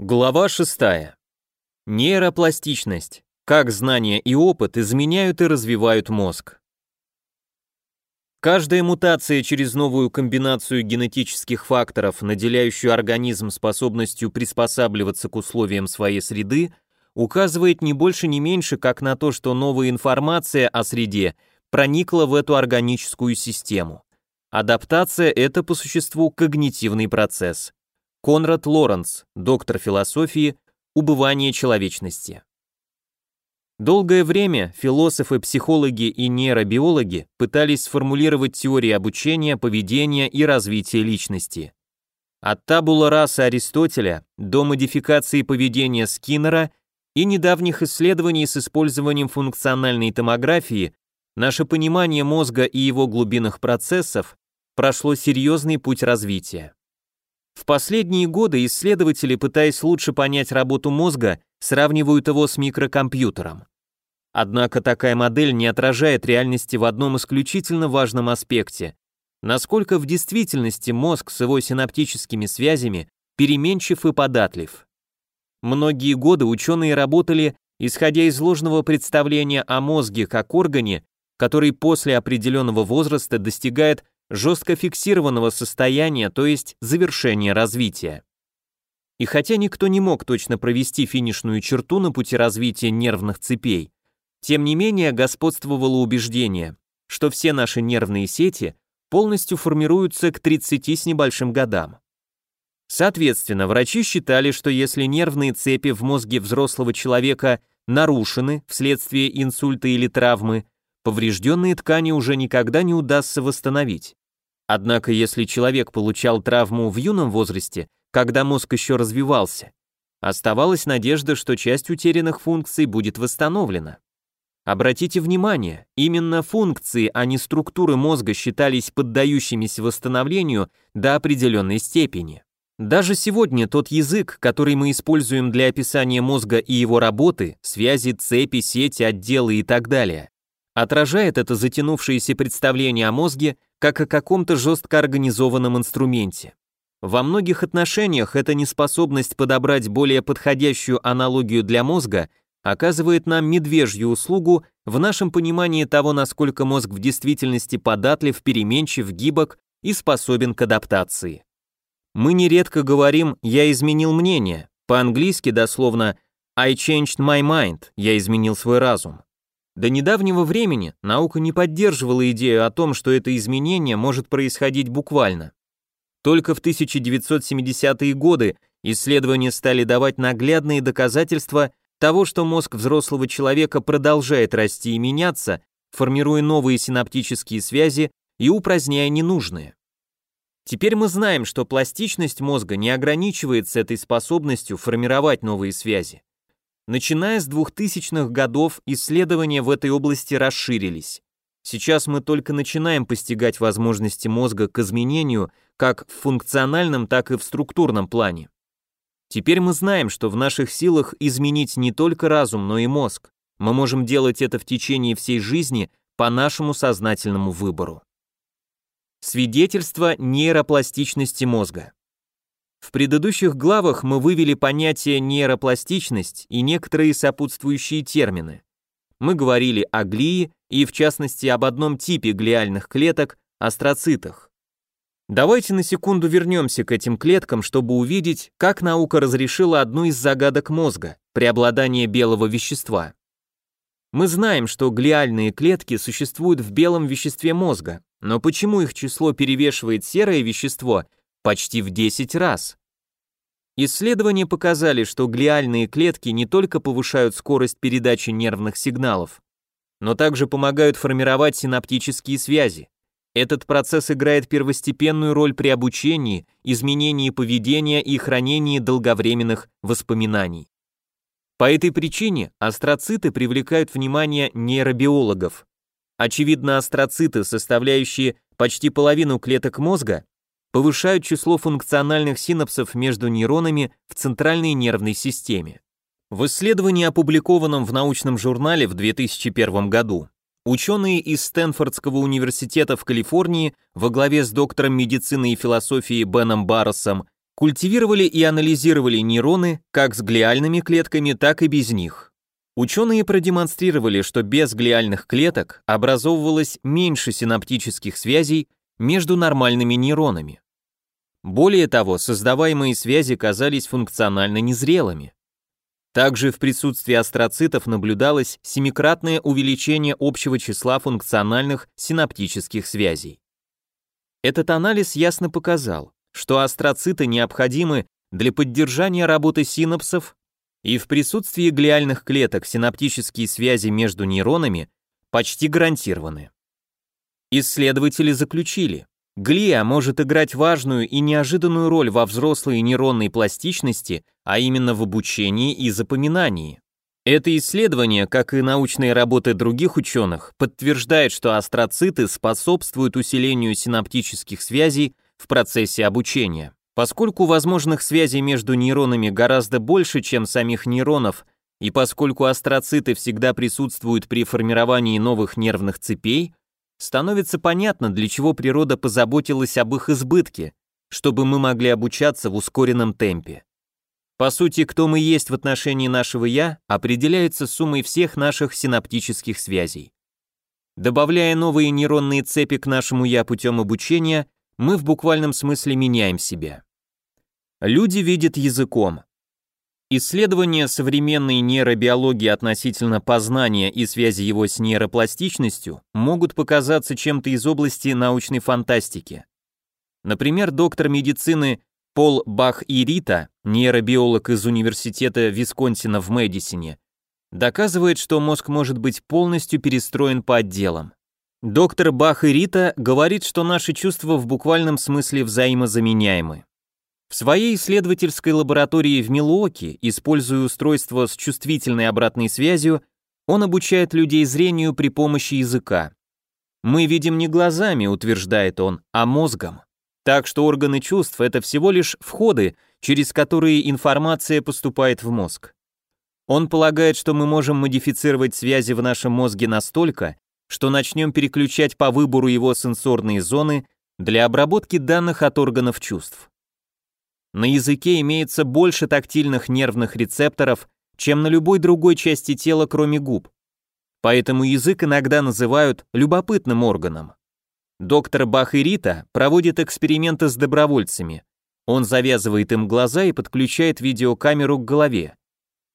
Глава 6. Нейропластичность. Как знания и опыт изменяют и развивают мозг. Каждая мутация через новую комбинацию генетических факторов, наделяющую организм способностью приспосабливаться к условиям своей среды, указывает не больше не меньше, как на то, что новая информация о среде проникла в эту органическую систему. Адаптация – это по существу когнитивный процесс. Конрад Лоренц, доктор философии, убывание человечности. Долгое время философы, психологи и нейробиологи пытались сформулировать теории обучения, поведения и развития личности. От табула раса Аристотеля до модификации поведения Скиннера и недавних исследований с использованием функциональной томографии наше понимание мозга и его глубинных процессов прошло серьезный путь развития. В последние годы исследователи, пытаясь лучше понять работу мозга, сравнивают его с микрокомпьютером. Однако такая модель не отражает реальности в одном исключительно важном аспекте. Насколько в действительности мозг с его синаптическими связями переменчив и податлив. Многие годы ученые работали, исходя из ложного представления о мозге как органе, который после определенного возраста достигает жестко фиксированного состояния, то есть завершения развития. И хотя никто не мог точно провести финишную черту на пути развития нервных цепей, тем не менее господствовало убеждение, что все наши нервные сети полностью формируются к 30 с небольшим годам. Соответственно, врачи считали, что если нервные цепи в мозге взрослого человека нарушены вследствие инсульта или травмы, поврежденные ткани уже никогда не удастся восстановить. Однако, если человек получал травму в юном возрасте, когда мозг еще развивался, оставалась надежда, что часть утерянных функций будет восстановлена. Обратите внимание, именно функции, а не структуры мозга считались поддающимися восстановлению до определенной степени. Даже сегодня тот язык, который мы используем для описания мозга и его работы, связи, цепи, сети, отделы и так далее, Отражает это затянувшееся представление о мозге как о каком-то жестко организованном инструменте. Во многих отношениях эта неспособность подобрать более подходящую аналогию для мозга оказывает нам медвежью услугу в нашем понимании того, насколько мозг в действительности податлив, переменчив, гибок и способен к адаптации. Мы нередко говорим «я изменил мнение», по-английски дословно «I changed my mind», «я изменил свой разум». До недавнего времени наука не поддерживала идею о том, что это изменение может происходить буквально. Только в 1970-е годы исследования стали давать наглядные доказательства того, что мозг взрослого человека продолжает расти и меняться, формируя новые синаптические связи и упраздняя ненужные. Теперь мы знаем, что пластичность мозга не ограничивается этой способностью формировать новые связи. Начиная с 2000-х годов исследования в этой области расширились. Сейчас мы только начинаем постигать возможности мозга к изменению как в функциональном, так и в структурном плане. Теперь мы знаем, что в наших силах изменить не только разум, но и мозг. Мы можем делать это в течение всей жизни по нашему сознательному выбору. Свидетельство нейропластичности мозга. В предыдущих главах мы вывели понятие нейропластичность и некоторые сопутствующие термины. Мы говорили о глии и в частности об одном типе глиальных клеток – астроцитах. Давайте на секунду вернемся к этим клеткам, чтобы увидеть, как наука разрешила одну из загадок мозга – преобладание белого вещества. Мы знаем, что глиальные клетки существуют в белом веществе мозга, но почему их число перевешивает серое вещество – Почти в 10 раз. Исследования показали, что глиальные клетки не только повышают скорость передачи нервных сигналов, но также помогают формировать синаптические связи. Этот процесс играет первостепенную роль при обучении, изменении поведения и хранении долговременных воспоминаний. По этой причине астроциты привлекают внимание нейробиологов. Очевидно, астроциты, составляющие почти половину клеток мозга, повышают число функциональных синапсов между нейронами в центральной нервной системе. В исследовании, опубликованном в научном журнале в 2001 году, ученые из Стэнфордского университета в Калифорнии во главе с доктором медицины и философии Беном Барресом культивировали и анализировали нейроны как с глиальными клетками, так и без них. Ученые продемонстрировали, что без глиальных клеток образовывалось меньше синаптических связей между нормальными нейронами. Более того, создаваемые связи казались функционально незрелыми. Также в присутствии астроцитов наблюдалось семикратное увеличение общего числа функциональных синаптических связей. Этот анализ ясно показал, что астроциты необходимы для поддержания работы синапсов, и в присутствии глиальных клеток синаптические связи между нейронами почти гарантированы. Исследователи заключили, Глия может играть важную и неожиданную роль во взрослой нейронной пластичности, а именно в обучении и запоминании. Это исследование, как и научные работы других ученых, подтверждает, что астроциты способствуют усилению синаптических связей в процессе обучения. Поскольку возможных связей между нейронами гораздо больше, чем самих нейронов, и поскольку астроциты всегда присутствуют при формировании новых нервных цепей, становится понятно, для чего природа позаботилась об их избытке, чтобы мы могли обучаться в ускоренном темпе. По сути, кто мы есть в отношении нашего «я» определяется суммой всех наших синаптических связей. Добавляя новые нейронные цепи к нашему «я» путем обучения, мы в буквальном смысле меняем себя. Люди видят языком, Исследования современной нейробиологии относительно познания и связи его с нейропластичностью могут показаться чем-то из области научной фантастики. Например, доктор медицины Пол Бах-Ирита, нейробиолог из Университета Висконсина в Мэдисоне, доказывает, что мозг может быть полностью перестроен по отделам. Доктор Бах-Ирита говорит, что наши чувства в буквальном смысле взаимозаменяемы. В своей исследовательской лаборатории в Милуоке, используя устройство с чувствительной обратной связью, он обучает людей зрению при помощи языка. «Мы видим не глазами», — утверждает он, — «а мозгом». Так что органы чувств — это всего лишь входы, через которые информация поступает в мозг. Он полагает, что мы можем модифицировать связи в нашем мозге настолько, что начнем переключать по выбору его сенсорные зоны для обработки данных от органов чувств. На языке имеется больше тактильных нервных рецепторов, чем на любой другой части тела, кроме губ. Поэтому язык иногда называют любопытным органом. Доктор Бахирита проводит эксперименты с добровольцами. Он завязывает им глаза и подключает видеокамеру к голове.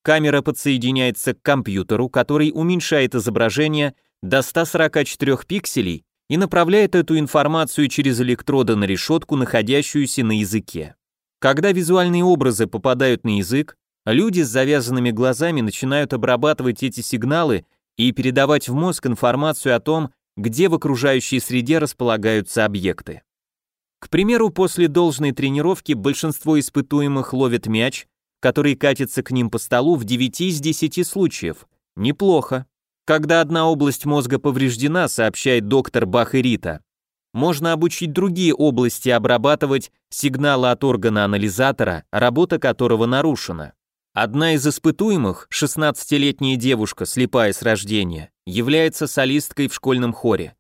Камера подсоединяется к компьютеру, который уменьшает изображение до 144 пикселей и направляет эту информацию через электроды на решетку, находящуюся на языке. Когда визуальные образы попадают на язык, люди с завязанными глазами начинают обрабатывать эти сигналы и передавать в мозг информацию о том, где в окружающей среде располагаются объекты. К примеру, после должной тренировки большинство испытуемых ловит мяч, который катится к ним по столу в 9 из 10 случаев. Неплохо. Когда одна область мозга повреждена, сообщает доктор Бахерита, можно обучить другие области обрабатывать сигналы от органа-анализатора, работа которого нарушена. Одна из испытуемых, 16-летняя девушка, слепая с рождения, является солисткой в школьном хоре.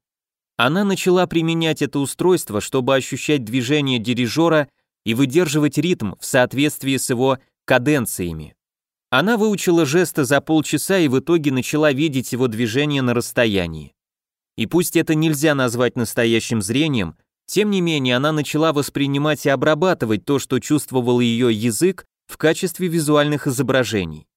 Она начала применять это устройство, чтобы ощущать движение дирижера и выдерживать ритм в соответствии с его каденциями. Она выучила жесты за полчаса и в итоге начала видеть его движение на расстоянии. И пусть это нельзя назвать настоящим зрением, тем не менее она начала воспринимать и обрабатывать то, что чувствовал ее язык в качестве визуальных изображений.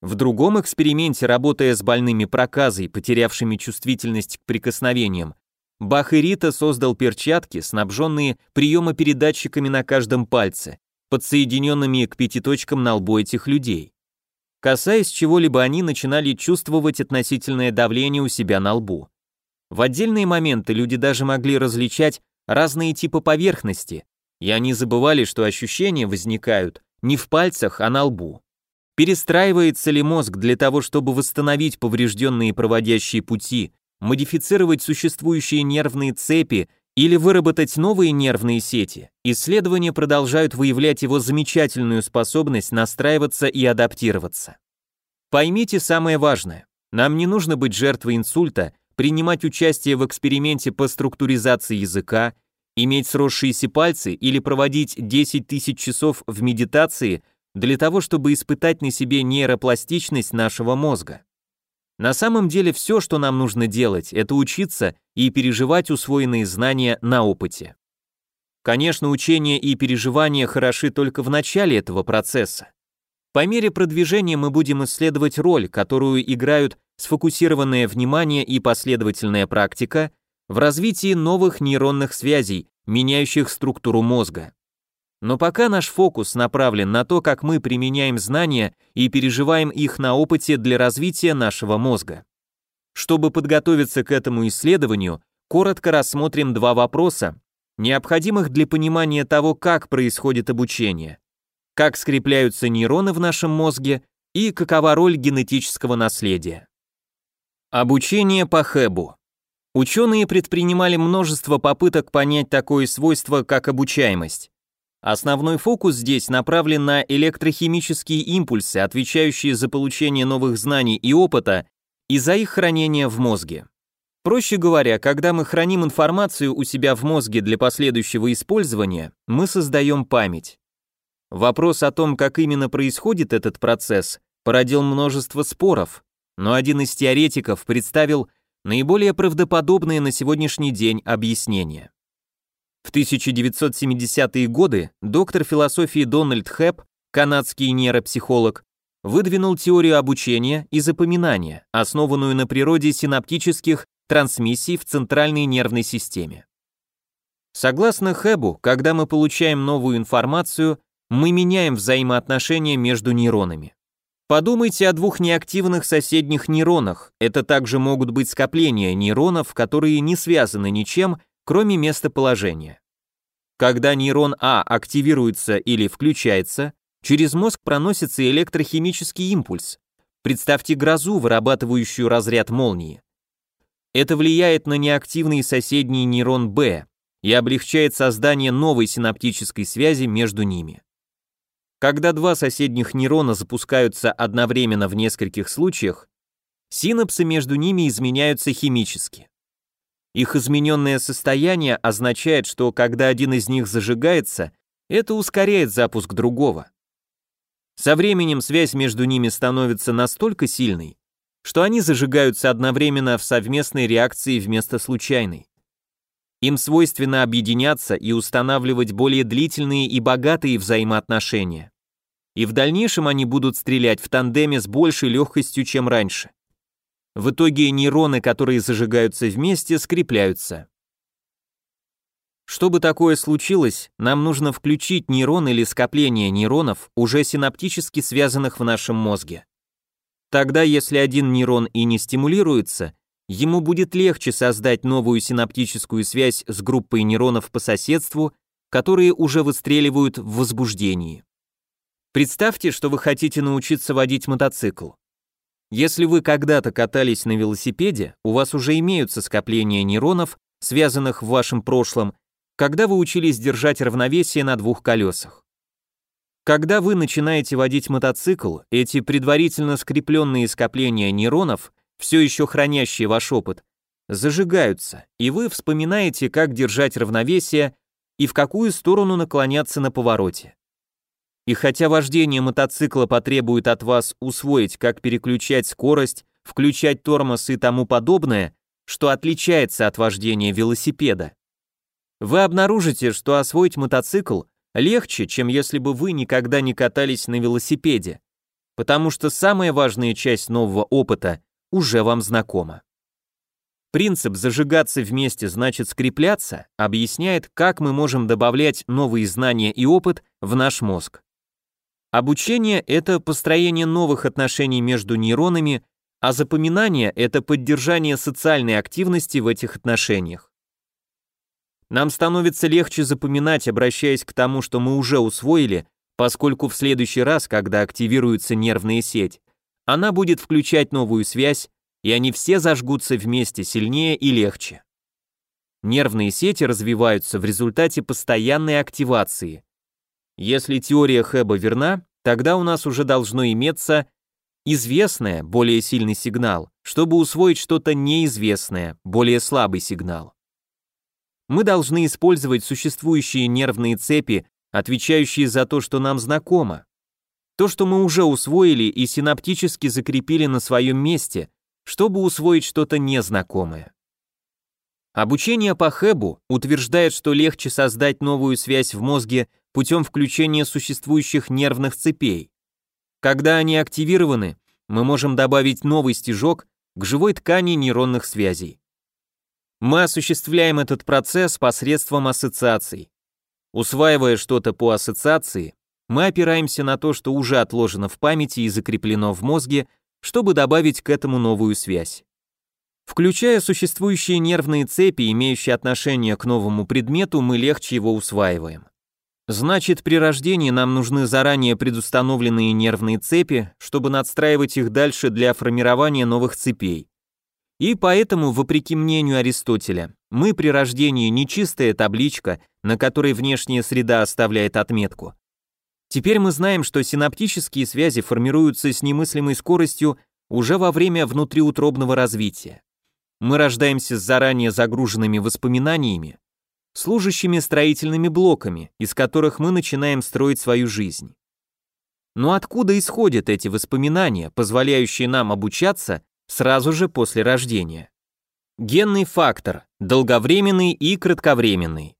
В другом эксперименте, работая с больными проказой, потерявшими чувствительность к прикосновениям, Бах и Рита создал перчатки, снабженные приемопередатчиками на каждом пальце, подсоединенными к пяти точкам на лбу этих людей. Касаясь чего-либо, они начинали чувствовать относительное давление у себя на лбу. В отдельные моменты люди даже могли различать разные типы поверхности, и они забывали, что ощущения возникают не в пальцах, а на лбу. Перестраивается ли мозг для того, чтобы восстановить поврежденные проводящие пути, модифицировать существующие нервные цепи или выработать новые нервные сети, исследования продолжают выявлять его замечательную способность настраиваться и адаптироваться. Поймите самое важное. Нам не нужно быть жертвой инсульта, принимать участие в эксперименте по структуризации языка, иметь сросшиеся пальцы или проводить 10 тысяч часов в медитации для того, чтобы испытать на себе нейропластичность нашего мозга. На самом деле все, что нам нужно делать, это учиться и переживать усвоенные знания на опыте. Конечно, учение и переживание хороши только в начале этого процесса. По мере продвижения мы будем исследовать роль, которую играют сфокусированное внимание и последовательная практика в развитии новых нейронных связей, меняющих структуру мозга. Но пока наш фокус направлен на то, как мы применяем знания и переживаем их на опыте для развития нашего мозга. Чтобы подготовиться к этому исследованию, коротко рассмотрим два вопроса, необходимых для понимания того, как происходит обучение, как скрепляются нейроны в нашем мозге и какова роль генетического наследия. Обучение по Хэбу. Ученые предпринимали множество попыток понять такое свойство, как обучаемость. Основной фокус здесь направлен на электрохимические импульсы, отвечающие за получение новых знаний и опыта и за их хранение в мозге. Проще говоря, когда мы храним информацию у себя в мозге для последующего использования, мы создаем память. Вопрос о том, как именно происходит этот процесс, породил множество споров – но один из теоретиков представил наиболее правдоподобное на сегодняшний день объяснение. В 1970-е годы доктор философии Дональд Хэп, канадский нейропсихолог, выдвинул теорию обучения и запоминания, основанную на природе синаптических трансмиссий в центральной нервной системе. Согласно Хэбу, когда мы получаем новую информацию, мы меняем взаимоотношения между нейронами. Подумайте о двух неактивных соседних нейронах. Это также могут быть скопления нейронов, которые не связаны ничем, кроме местоположения. Когда нейрон А активируется или включается, через мозг проносится электрохимический импульс. Представьте грозу, вырабатывающую разряд молнии. Это влияет на неактивный соседний нейрон Б и облегчает создание новой синаптической связи между ними. Когда два соседних нейрона запускаются одновременно в нескольких случаях, синапсы между ними изменяются химически. Их измененное состояние означает, что когда один из них зажигается, это ускоряет запуск другого. Со временем связь между ними становится настолько сильной, что они зажигаются одновременно в совместной реакции вместо случайной. Им свойственно объединяться и устанавливать более длительные и богатые взаимоотношения. И в дальнейшем они будут стрелять в тандеме с большей легкостью, чем раньше. В итоге нейроны, которые зажигаются вместе, скрепляются. Чтобы такое случилось, нам нужно включить нейрон или скопление нейронов, уже синаптически связанных в нашем мозге. Тогда, если один нейрон и не стимулируется, ему будет легче создать новую синаптическую связь с группой нейронов по соседству, которые уже выстреливают в возбуждении. Представьте, что вы хотите научиться водить мотоцикл. Если вы когда-то катались на велосипеде, у вас уже имеются скопления нейронов, связанных в вашем прошлом, когда вы учились держать равновесие на двух колесах. Когда вы начинаете водить мотоцикл, эти предварительно скрепленные скопления нейронов все еще хранящие ваш опыт, зажигаются, и вы вспоминаете, как держать равновесие и в какую сторону наклоняться на повороте. И хотя вождение мотоцикла потребует от вас усвоить, как переключать скорость, включать тормоз и тому подобное, что отличается от вождения велосипеда, вы обнаружите, что освоить мотоцикл легче, чем если бы вы никогда не катались на велосипеде, потому что самая важная часть нового опыта – уже вам знакомо. Принцип «зажигаться вместе значит скрепляться» объясняет, как мы можем добавлять новые знания и опыт в наш мозг. Обучение – это построение новых отношений между нейронами, а запоминание – это поддержание социальной активности в этих отношениях. Нам становится легче запоминать, обращаясь к тому, что мы уже усвоили, поскольку в следующий раз, когда активируется нервная сеть, она будет включать новую связь, и они все зажгутся вместе сильнее и легче. Нервные сети развиваются в результате постоянной активации. Если теория Хэба верна, тогда у нас уже должно иметься известное, более сильный сигнал, чтобы усвоить что-то неизвестное, более слабый сигнал. Мы должны использовать существующие нервные цепи, отвечающие за то, что нам знакомо. То, что мы уже усвоили и синаптически закрепили на своем месте, чтобы усвоить что-то незнакомое. Обучение по Хэбу утверждает, что легче создать новую связь в мозге путем включения существующих нервных цепей. Когда они активированы, мы можем добавить новый стежок к живой ткани нейронных связей. Мы осуществляем этот процесс посредством ассоциаций. Усваивая что-то по ассоциации, мы опираемся на то, что уже отложено в памяти и закреплено в мозге, чтобы добавить к этому новую связь. Включая существующие нервные цепи, имеющие отношение к новому предмету, мы легче его усваиваем. Значит, при рождении нам нужны заранее предустановленные нервные цепи, чтобы надстраивать их дальше для формирования новых цепей. И поэтому, вопреки мнению Аристотеля, мы при рождении не чистая табличка, на которой внешняя среда оставляет отметку, Теперь мы знаем, что синаптические связи формируются с немыслимой скоростью уже во время внутриутробного развития. Мы рождаемся с заранее загруженными воспоминаниями, служащими строительными блоками, из которых мы начинаем строить свою жизнь. Но откуда исходят эти воспоминания, позволяющие нам обучаться сразу же после рождения? Генный фактор, долговременный и кратковременный.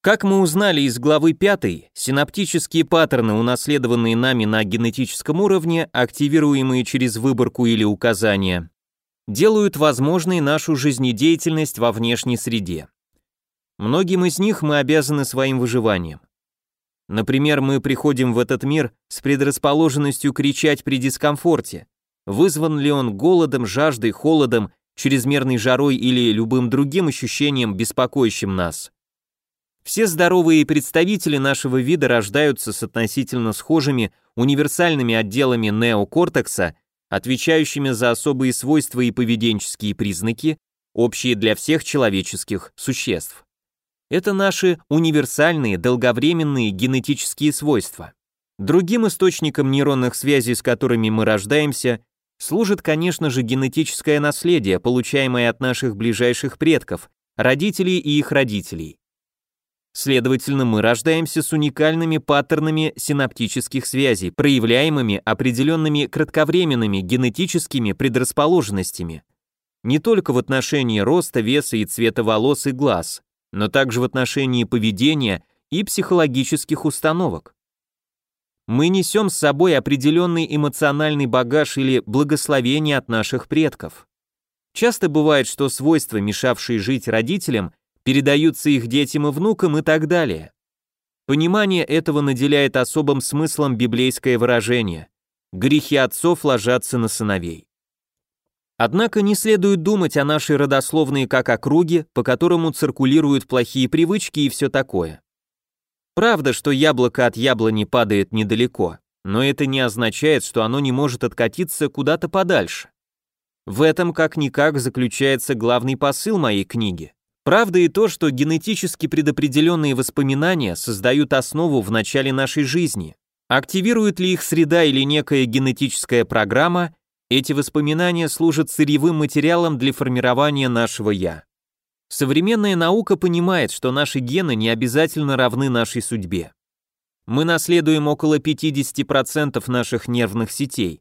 Как мы узнали из главы 5, синаптические паттерны, унаследованные нами на генетическом уровне, активируемые через выборку или указания, делают возможной нашу жизнедеятельность во внешней среде. Многим из них мы обязаны своим выживанием. Например, мы приходим в этот мир с предрасположенностью кричать при дискомфорте, вызван ли он голодом, жаждой, холодом, чрезмерной жарой или любым другим ощущением, беспокоящим нас. Все здоровые представители нашего вида рождаются с относительно схожими универсальными отделами неокортекса, отвечающими за особые свойства и поведенческие признаки, общие для всех человеческих существ. Это наши универсальные долговременные генетические свойства. Другим источником нейронных связей, с которыми мы рождаемся, служит, конечно же, генетическое наследие, получаемое от наших ближайших предков, родителей и их родителей. Следовательно, мы рождаемся с уникальными паттернами синаптических связей, проявляемыми определенными кратковременными генетическими предрасположенностями. Не только в отношении роста, веса и цвета волос и глаз, но также в отношении поведения и психологических установок. Мы несем с собой определенный эмоциональный багаж или благословение от наших предков. Часто бывает, что свойства, мешавшие жить родителям, передаются их детям и внукам и так далее. Понимание этого наделяет особым смыслом библейское выражение «грехи отцов ложатся на сыновей». Однако не следует думать о нашей родословной как о круге, по которому циркулируют плохие привычки и все такое. Правда, что яблоко от яблони падает недалеко, но это не означает, что оно не может откатиться куда-то подальше. В этом как-никак заключается главный посыл моей книги. Правда и то, что генетически предопределенные воспоминания создают основу в начале нашей жизни. Активирует ли их среда или некая генетическая программа, эти воспоминания служат сырьевым материалом для формирования нашего «я». Современная наука понимает, что наши гены не обязательно равны нашей судьбе. Мы наследуем около 50% наших нервных сетей.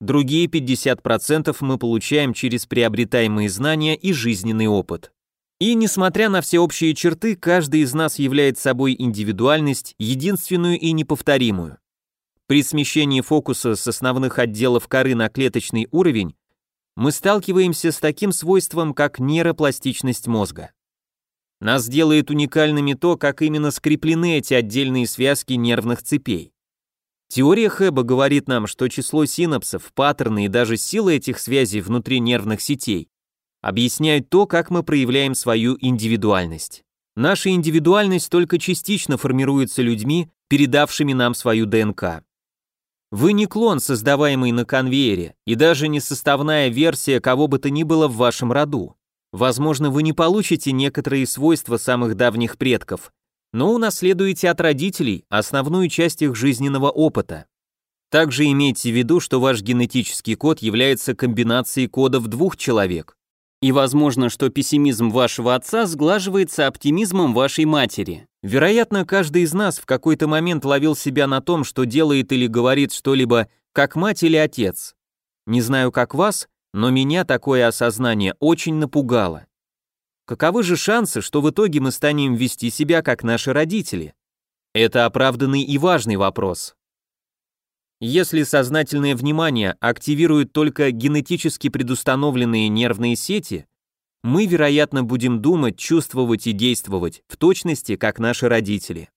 Другие 50% мы получаем через приобретаемые знания и жизненный опыт. И, несмотря на все общие черты, каждый из нас является собой индивидуальность, единственную и неповторимую. При смещении фокуса с основных отделов коры на клеточный уровень мы сталкиваемся с таким свойством, как нейропластичность мозга. Нас делает уникальными то, как именно скреплены эти отдельные связки нервных цепей. Теория Хэба говорит нам, что число синапсов, паттерны и даже сила этих связей внутри нервных сетей объясняют то, как мы проявляем свою индивидуальность. Наша индивидуальность только частично формируется людьми, передавшими нам свою ДНК. Вы не клон, создаваемый на конвейере, и даже не составная версия кого бы то ни было в вашем роду. Возможно, вы не получите некоторые свойства самых давних предков, но унаследуете от родителей основную часть их жизненного опыта. Также имейте в виду, что ваш генетический код является комбинацией кодов двух человек, и возможно, что пессимизм вашего отца сглаживается оптимизмом вашей матери. Вероятно, каждый из нас в какой-то момент ловил себя на том, что делает или говорит что-либо, как мать или отец. Не знаю, как вас, но меня такое осознание очень напугало. Каковы же шансы, что в итоге мы станем вести себя как наши родители? Это оправданный и важный вопрос. Если сознательное внимание активирует только генетически предустановленные нервные сети, мы, вероятно, будем думать, чувствовать и действовать в точности, как наши родители.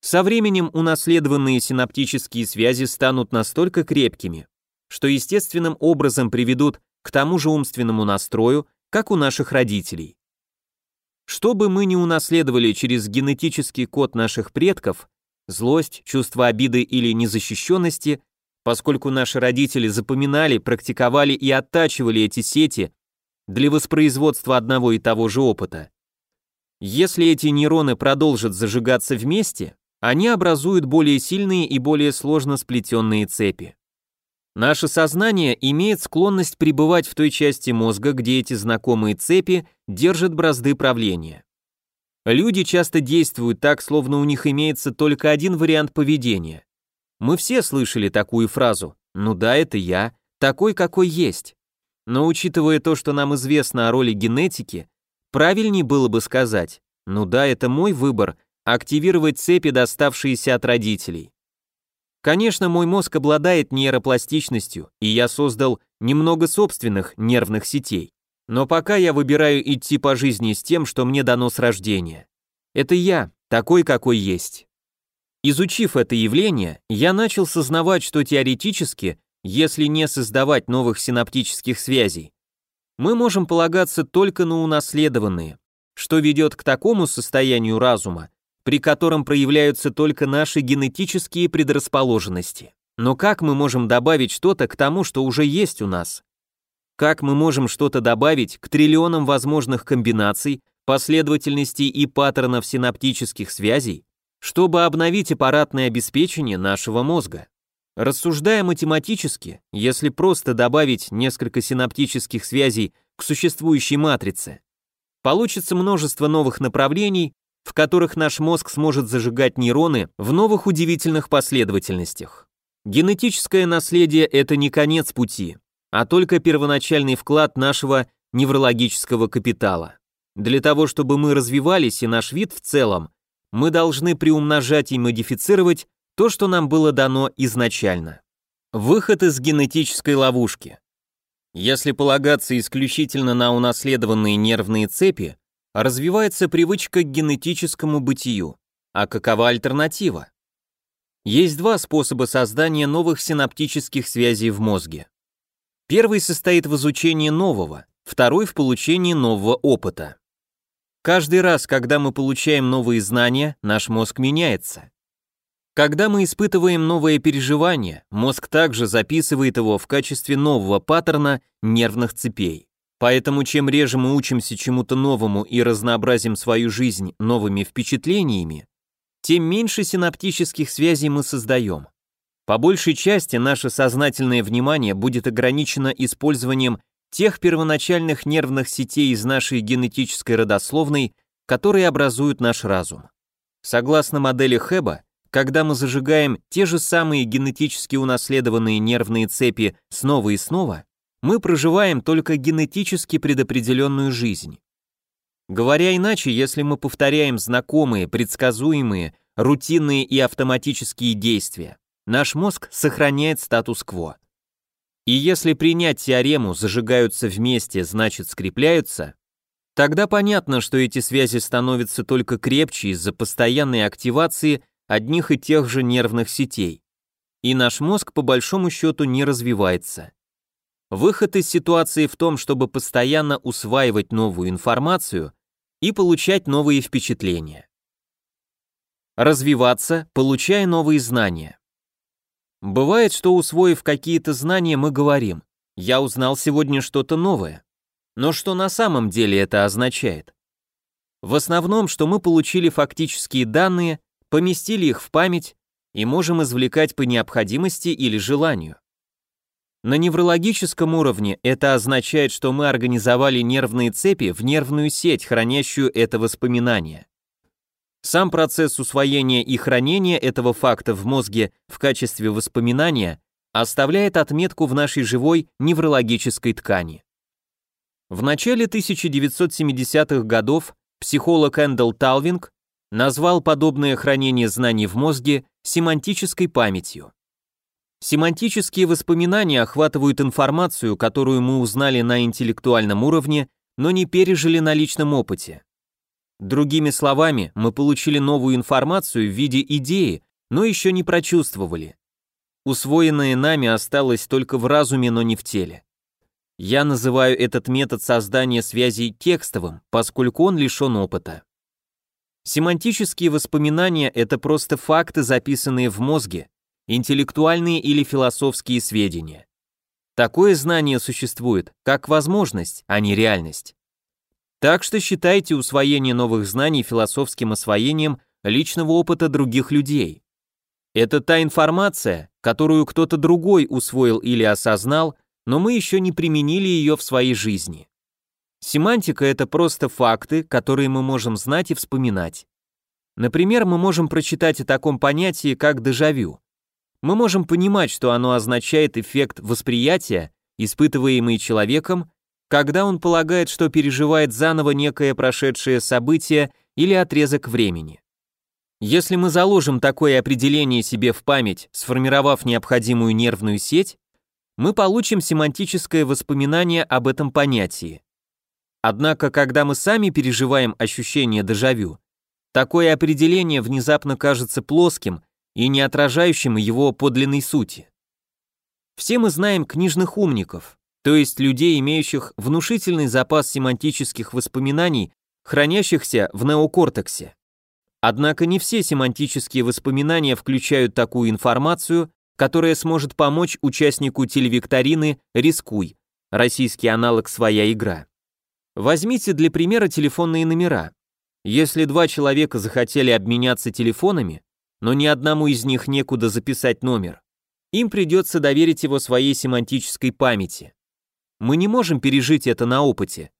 Со временем унаследованные синаптические связи станут настолько крепкими, что естественным образом приведут к тому же умственному настрою, как у наших родителей. Что бы мы ни унаследовали через генетический код наших предков, злость, чувство обиды или незащищенности, поскольку наши родители запоминали, практиковали и оттачивали эти сети для воспроизводства одного и того же опыта. Если эти нейроны продолжат зажигаться вместе, они образуют более сильные и более сложно сплетенные цепи. Наше сознание имеет склонность пребывать в той части мозга, где эти знакомые цепи держат бразды правления. Люди часто действуют так, словно у них имеется только один вариант поведения. Мы все слышали такую фразу «ну да, это я, такой, какой есть». Но учитывая то, что нам известно о роли генетики, правильнее было бы сказать «ну да, это мой выбор», активировать цепи, доставшиеся от родителей. Конечно, мой мозг обладает нейропластичностью, и я создал немного собственных нервных сетей. Но пока я выбираю идти по жизни с тем, что мне дано с рождения. Это я, такой, какой есть. Изучив это явление, я начал сознавать, что теоретически, если не создавать новых синаптических связей, мы можем полагаться только на унаследованные, что ведет к такому состоянию разума, при котором проявляются только наши генетические предрасположенности. Но как мы можем добавить что-то к тому, что уже есть у нас? Как мы можем что-то добавить к триллионам возможных комбинаций, последовательностей и паттернов синаптических связей, чтобы обновить аппаратное обеспечение нашего мозга? Рассуждая математически, если просто добавить несколько синаптических связей к существующей матрице, получится множество новых направлений, в которых наш мозг сможет зажигать нейроны в новых удивительных последовательностях. Генетическое наследие – это не конец пути, а только первоначальный вклад нашего неврологического капитала. Для того, чтобы мы развивались и наш вид в целом, мы должны приумножать и модифицировать то, что нам было дано изначально. Выход из генетической ловушки. Если полагаться исключительно на унаследованные нервные цепи, развивается привычка к генетическому бытию. А какова альтернатива? Есть два способа создания новых синаптических связей в мозге. Первый состоит в изучении нового, второй в получении нового опыта. Каждый раз, когда мы получаем новые знания, наш мозг меняется. Когда мы испытываем новое переживание, мозг также записывает его в качестве нового паттерна нервных цепей. Поэтому чем реже мы учимся чему-то новому и разнообразим свою жизнь новыми впечатлениями, тем меньше синаптических связей мы создаем. По большей части наше сознательное внимание будет ограничено использованием тех первоначальных нервных сетей из нашей генетической родословной, которые образуют наш разум. Согласно модели Хэба, когда мы зажигаем те же самые генетически унаследованные нервные цепи снова и снова, мы проживаем только генетически предопределенную жизнь. Говоря иначе, если мы повторяем знакомые, предсказуемые, рутинные и автоматические действия, наш мозг сохраняет статус-кво. И если принять теорему «зажигаются вместе, значит скрепляются», тогда понятно, что эти связи становятся только крепче из-за постоянной активации одних и тех же нервных сетей. И наш мозг по большому счету не развивается. Выход из ситуации в том, чтобы постоянно усваивать новую информацию и получать новые впечатления. Развиваться, получая новые знания. Бывает, что усвоив какие-то знания, мы говорим «я узнал сегодня что-то новое». Но что на самом деле это означает? В основном, что мы получили фактические данные, поместили их в память и можем извлекать по необходимости или желанию. На неврологическом уровне это означает, что мы организовали нервные цепи в нервную сеть, хранящую это воспоминание. Сам процесс усвоения и хранения этого факта в мозге в качестве воспоминания оставляет отметку в нашей живой неврологической ткани. В начале 1970-х годов психолог Эндел Талвинг назвал подобное хранение знаний в мозге семантической памятью. Семантические воспоминания охватывают информацию, которую мы узнали на интеллектуальном уровне, но не пережили на личном опыте. Другими словами, мы получили новую информацию в виде идеи, но еще не прочувствовали. Усвоенное нами осталось только в разуме, но не в теле. Я называю этот метод создания связей текстовым, поскольку он лишен опыта. Семантические воспоминания – это просто факты, записанные в мозге, интеллектуальные или философские сведения. Такое знание существует как возможность, а не реальность. Так что считайте усвоение новых знаний философским освоением личного опыта других людей. Это та информация, которую кто-то другой усвоил или осознал, но мы еще не применили ее в своей жизни. Семантика — это просто факты, которые мы можем знать и вспоминать. Например, мы можем прочитать о таком понятии, как дежавю. Мы можем понимать, что оно означает эффект восприятия, испытываемый человеком, когда он полагает, что переживает заново некое прошедшее событие или отрезок времени. Если мы заложим такое определение себе в память, сформировав необходимую нервную сеть, мы получим семантическое воспоминание об этом понятии. Однако, когда мы сами переживаем ощущение дежавю, такое определение внезапно кажется плоским и не отражающим его подлинной сути. Все мы знаем книжных умников, то есть людей, имеющих внушительный запас семантических воспоминаний, хранящихся в неокортексе. Однако не все семантические воспоминания включают такую информацию, которая сможет помочь участнику телевикторины «Рискуй», российский аналог «Своя игра». Возьмите для примера телефонные номера. Если два человека захотели обменяться телефонами, но ни одному из них некуда записать номер, им придется доверить его своей семантической памяти мы не можем пережить это на опыте.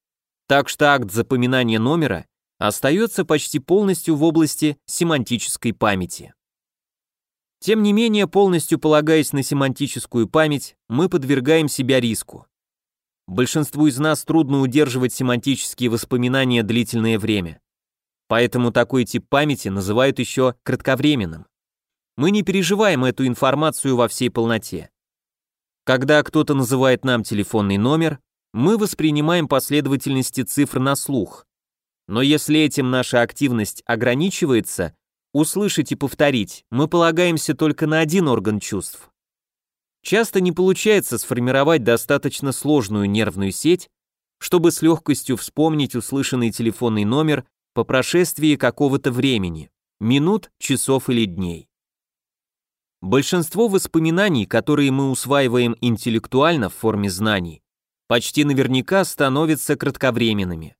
Так что акт запоминания номера остается почти полностью в области семантической памяти. Тем не менее, полностью полагаясь на семантическую память, мы подвергаем себя риску. Большинству из нас трудно удерживать семантические воспоминания длительное время. Поэтому такой тип памяти называют еще кратковременным. Мы не переживаем эту информацию во всей полноте. Когда кто-то называет нам телефонный номер, мы воспринимаем последовательности цифр на слух. Но если этим наша активность ограничивается, услышать и повторить мы полагаемся только на один орган чувств. Часто не получается сформировать достаточно сложную нервную сеть, чтобы с легкостью вспомнить услышанный телефонный номер по прошествии какого-то времени, минут, часов или дней. Большинство воспоминаний, которые мы усваиваем интеллектуально в форме знаний, почти наверняка становятся кратковременными.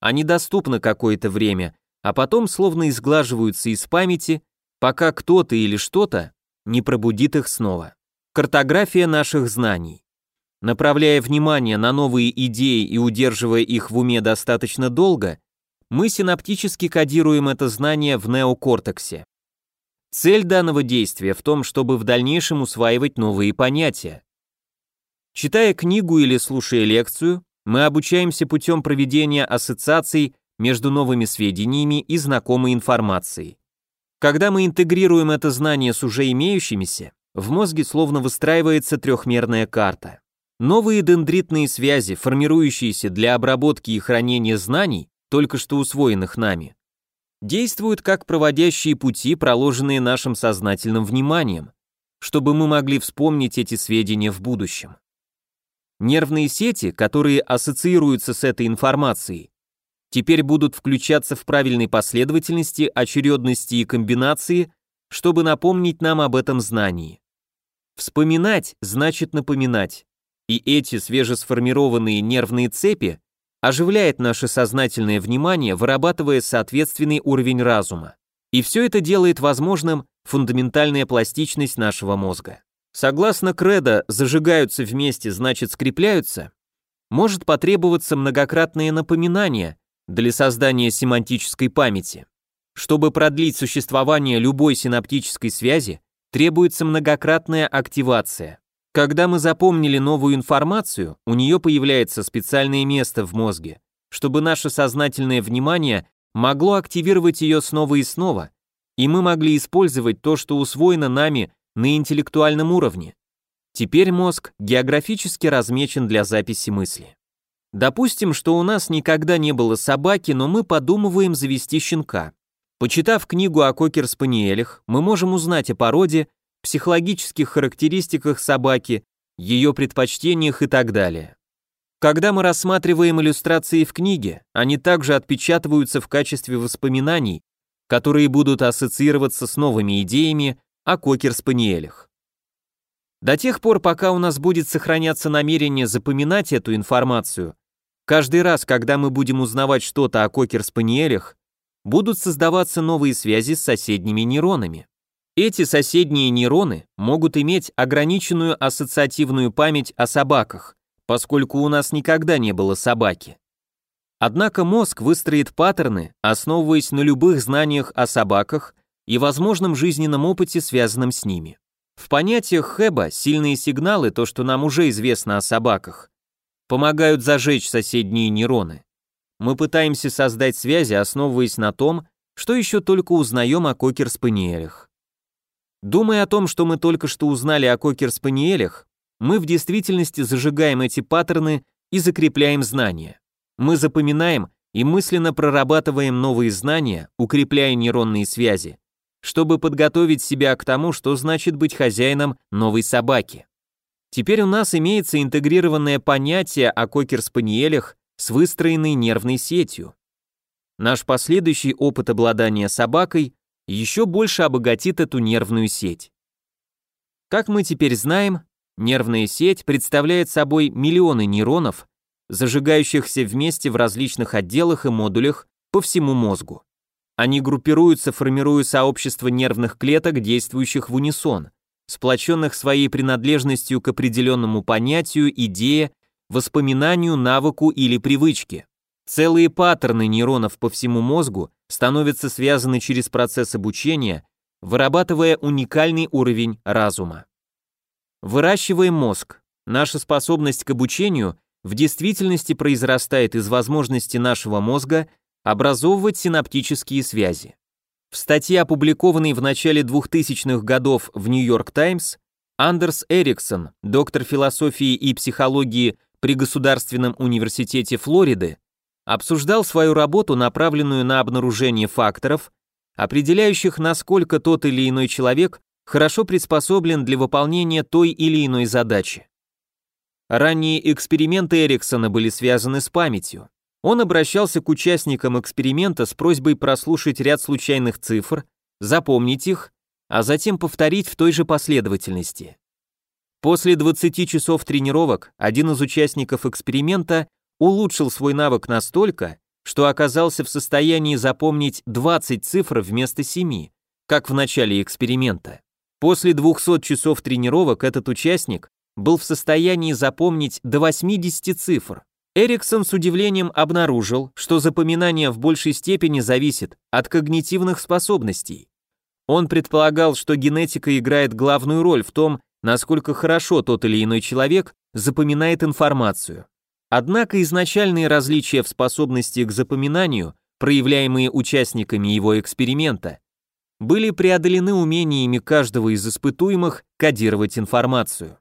Они доступны какое-то время, а потом словно изглаживаются из памяти, пока кто-то или что-то не пробудит их снова. Картография наших знаний. Направляя внимание на новые идеи и удерживая их в уме достаточно долго, мы синаптически кодируем это знание в неокортексе. Цель данного действия в том, чтобы в дальнейшем усваивать новые понятия. Читая книгу или слушая лекцию, мы обучаемся путем проведения ассоциаций между новыми сведениями и знакомой информацией. Когда мы интегрируем это знание с уже имеющимися, в мозге словно выстраивается трехмерная карта. Новые дендритные связи, формирующиеся для обработки и хранения знаний, только что усвоенных нами, действуют как проводящие пути, проложенные нашим сознательным вниманием, чтобы мы могли вспомнить эти сведения в будущем. Нервные сети, которые ассоциируются с этой информацией, теперь будут включаться в правильной последовательности, очередности и комбинации, чтобы напомнить нам об этом знании. Вспоминать значит напоминать, и эти свежесформированные нервные цепи оживляет наше сознательное внимание, вырабатывая соответственный уровень разума. И все это делает возможным фундаментальная пластичность нашего мозга. Согласно кредо, зажигаются вместе, значит скрепляются, может потребоваться многократное напоминание для создания семантической памяти. Чтобы продлить существование любой синаптической связи, требуется многократная активация. Когда мы запомнили новую информацию, у нее появляется специальное место в мозге, чтобы наше сознательное внимание могло активировать ее снова и снова, и мы могли использовать то, что усвоено нами на интеллектуальном уровне. Теперь мозг географически размечен для записи мысли. Допустим, что у нас никогда не было собаки, но мы подумываем завести щенка. Почитав книгу о кокер-спаниелях, мы можем узнать о породе психологических характеристиках собаки, ее предпочтениях и так далее. Когда мы рассматриваем иллюстрации в книге, они также отпечатываются в качестве воспоминаний, которые будут ассоциироваться с новыми идеями о кокер-спаниелях. До тех пор, пока у нас будет сохраняться намерение запоминать эту информацию, каждый раз, когда мы будем узнавать что-то о кокер-спаниелях, будут создаваться новые связи с соседними нейронами. Эти соседние нейроны могут иметь ограниченную ассоциативную память о собаках, поскольку у нас никогда не было собаки. Однако мозг выстроит паттерны, основываясь на любых знаниях о собаках и возможном жизненном опыте, связанном с ними. В понятиях Хэба сильные сигналы, то, что нам уже известно о собаках, помогают зажечь соседние нейроны. Мы пытаемся создать связи, основываясь на том, что еще только узнаем о кокер-спаниелях. Думая о том, что мы только что узнали о кокер-спаниелях, мы в действительности зажигаем эти паттерны и закрепляем знания. Мы запоминаем и мысленно прорабатываем новые знания, укрепляя нейронные связи, чтобы подготовить себя к тому, что значит быть хозяином новой собаки. Теперь у нас имеется интегрированное понятие о кокер-спаниелях с выстроенной нервной сетью. Наш последующий опыт обладания собакой еще больше обогатит эту нервную сеть. Как мы теперь знаем, нервная сеть представляет собой миллионы нейронов, зажигающихся вместе в различных отделах и модулях по всему мозгу. Они группируются, формируя сообщество нервных клеток, действующих в унисон, сплоченных своей принадлежностью к определенному понятию, идее, воспоминанию, навыку или привычке. Целые паттерны нейронов по всему мозгу становятся связаны через процесс обучения, вырабатывая уникальный уровень разума. Выращиваем мозг. Наша способность к обучению в действительности произрастает из возможности нашего мозга образовывать синаптические связи. В статье, опубликованной в начале 2000-х годов в Нью-Йорк Таймс, Андерс Эриксон, доктор философии и психологии при Государственном университете Флориды, обсуждал свою работу, направленную на обнаружение факторов, определяющих, насколько тот или иной человек хорошо приспособлен для выполнения той или иной задачи. Ранние эксперименты Эриксона были связаны с памятью. Он обращался к участникам эксперимента с просьбой прослушать ряд случайных цифр, запомнить их, а затем повторить в той же последовательности. После 20 часов тренировок один из участников эксперимента улучшил свой навык настолько, что оказался в состоянии запомнить 20 цифр вместо 7, как в начале эксперимента. После 200 часов тренировок этот участник был в состоянии запомнить до 80 цифр. Эриксон с удивлением обнаружил, что запоминание в большей степени зависит от когнитивных способностей. Он предполагал, что генетика играет главную роль в том, насколько хорошо тот или иной человек запоминает информацию. Однако изначальные различия в способности к запоминанию, проявляемые участниками его эксперимента, были преодолены умениями каждого из испытуемых кодировать информацию.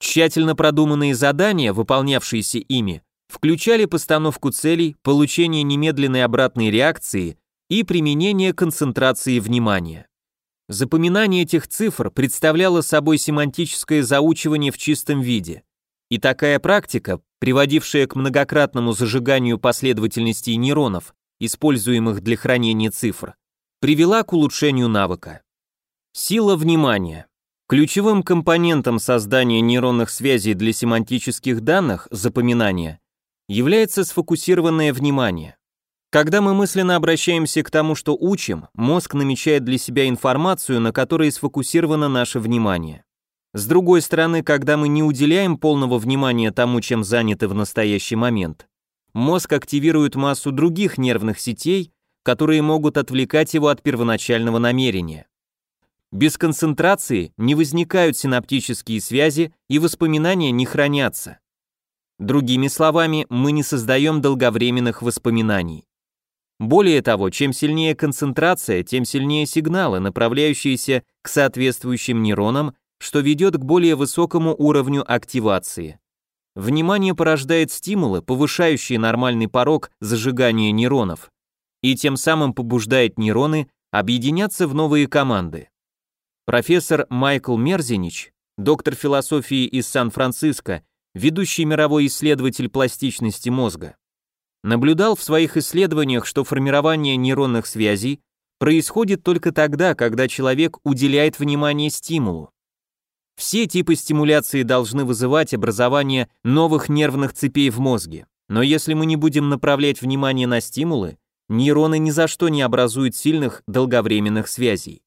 Тщательно продуманные задания, выполнявшиеся ими, включали постановку целей, получение немедленной обратной реакции и применение концентрации внимания. Запоминание этих цифр представляло собой семантическое заучивание в чистом виде, и такая практика приводившее к многократному зажиганию последовательностей нейронов, используемых для хранения цифр, привела к улучшению навыка. Сила внимания. Ключевым компонентом создания нейронных связей для семантических данных запоминания является сфокусированное внимание. Когда мы мысленно обращаемся к тому, что учим, мозг намечает для себя информацию, на которой сфокусировано наше внимание. С другой стороны, когда мы не уделяем полного внимания тому, чем заняты в настоящий момент, мозг активирует массу других нервных сетей, которые могут отвлекать его от первоначального намерения. Без концентрации не возникают синаптические связи и воспоминания не хранятся. Другими словами, мы не создаем долговременных воспоминаний. Более того, чем сильнее концентрация, тем сильнее сигналы, направляющиеся к соответствующим нейронам что ведет к более высокому уровню активации. Внимание порождает стимулы, повышающие нормальный порог зажигания нейронов, и тем самым побуждает нейроны объединяться в новые команды. Профессор Майкл Мерзинич, доктор философии из Сан-Франциско, ведущий мировой исследователь пластичности мозга, наблюдал в своих исследованиях, что формирование нейронных связей происходит только тогда, когда человек уделяет внимание стимулу. Все типы стимуляции должны вызывать образование новых нервных цепей в мозге. Но если мы не будем направлять внимание на стимулы, нейроны ни за что не образуют сильных долговременных связей.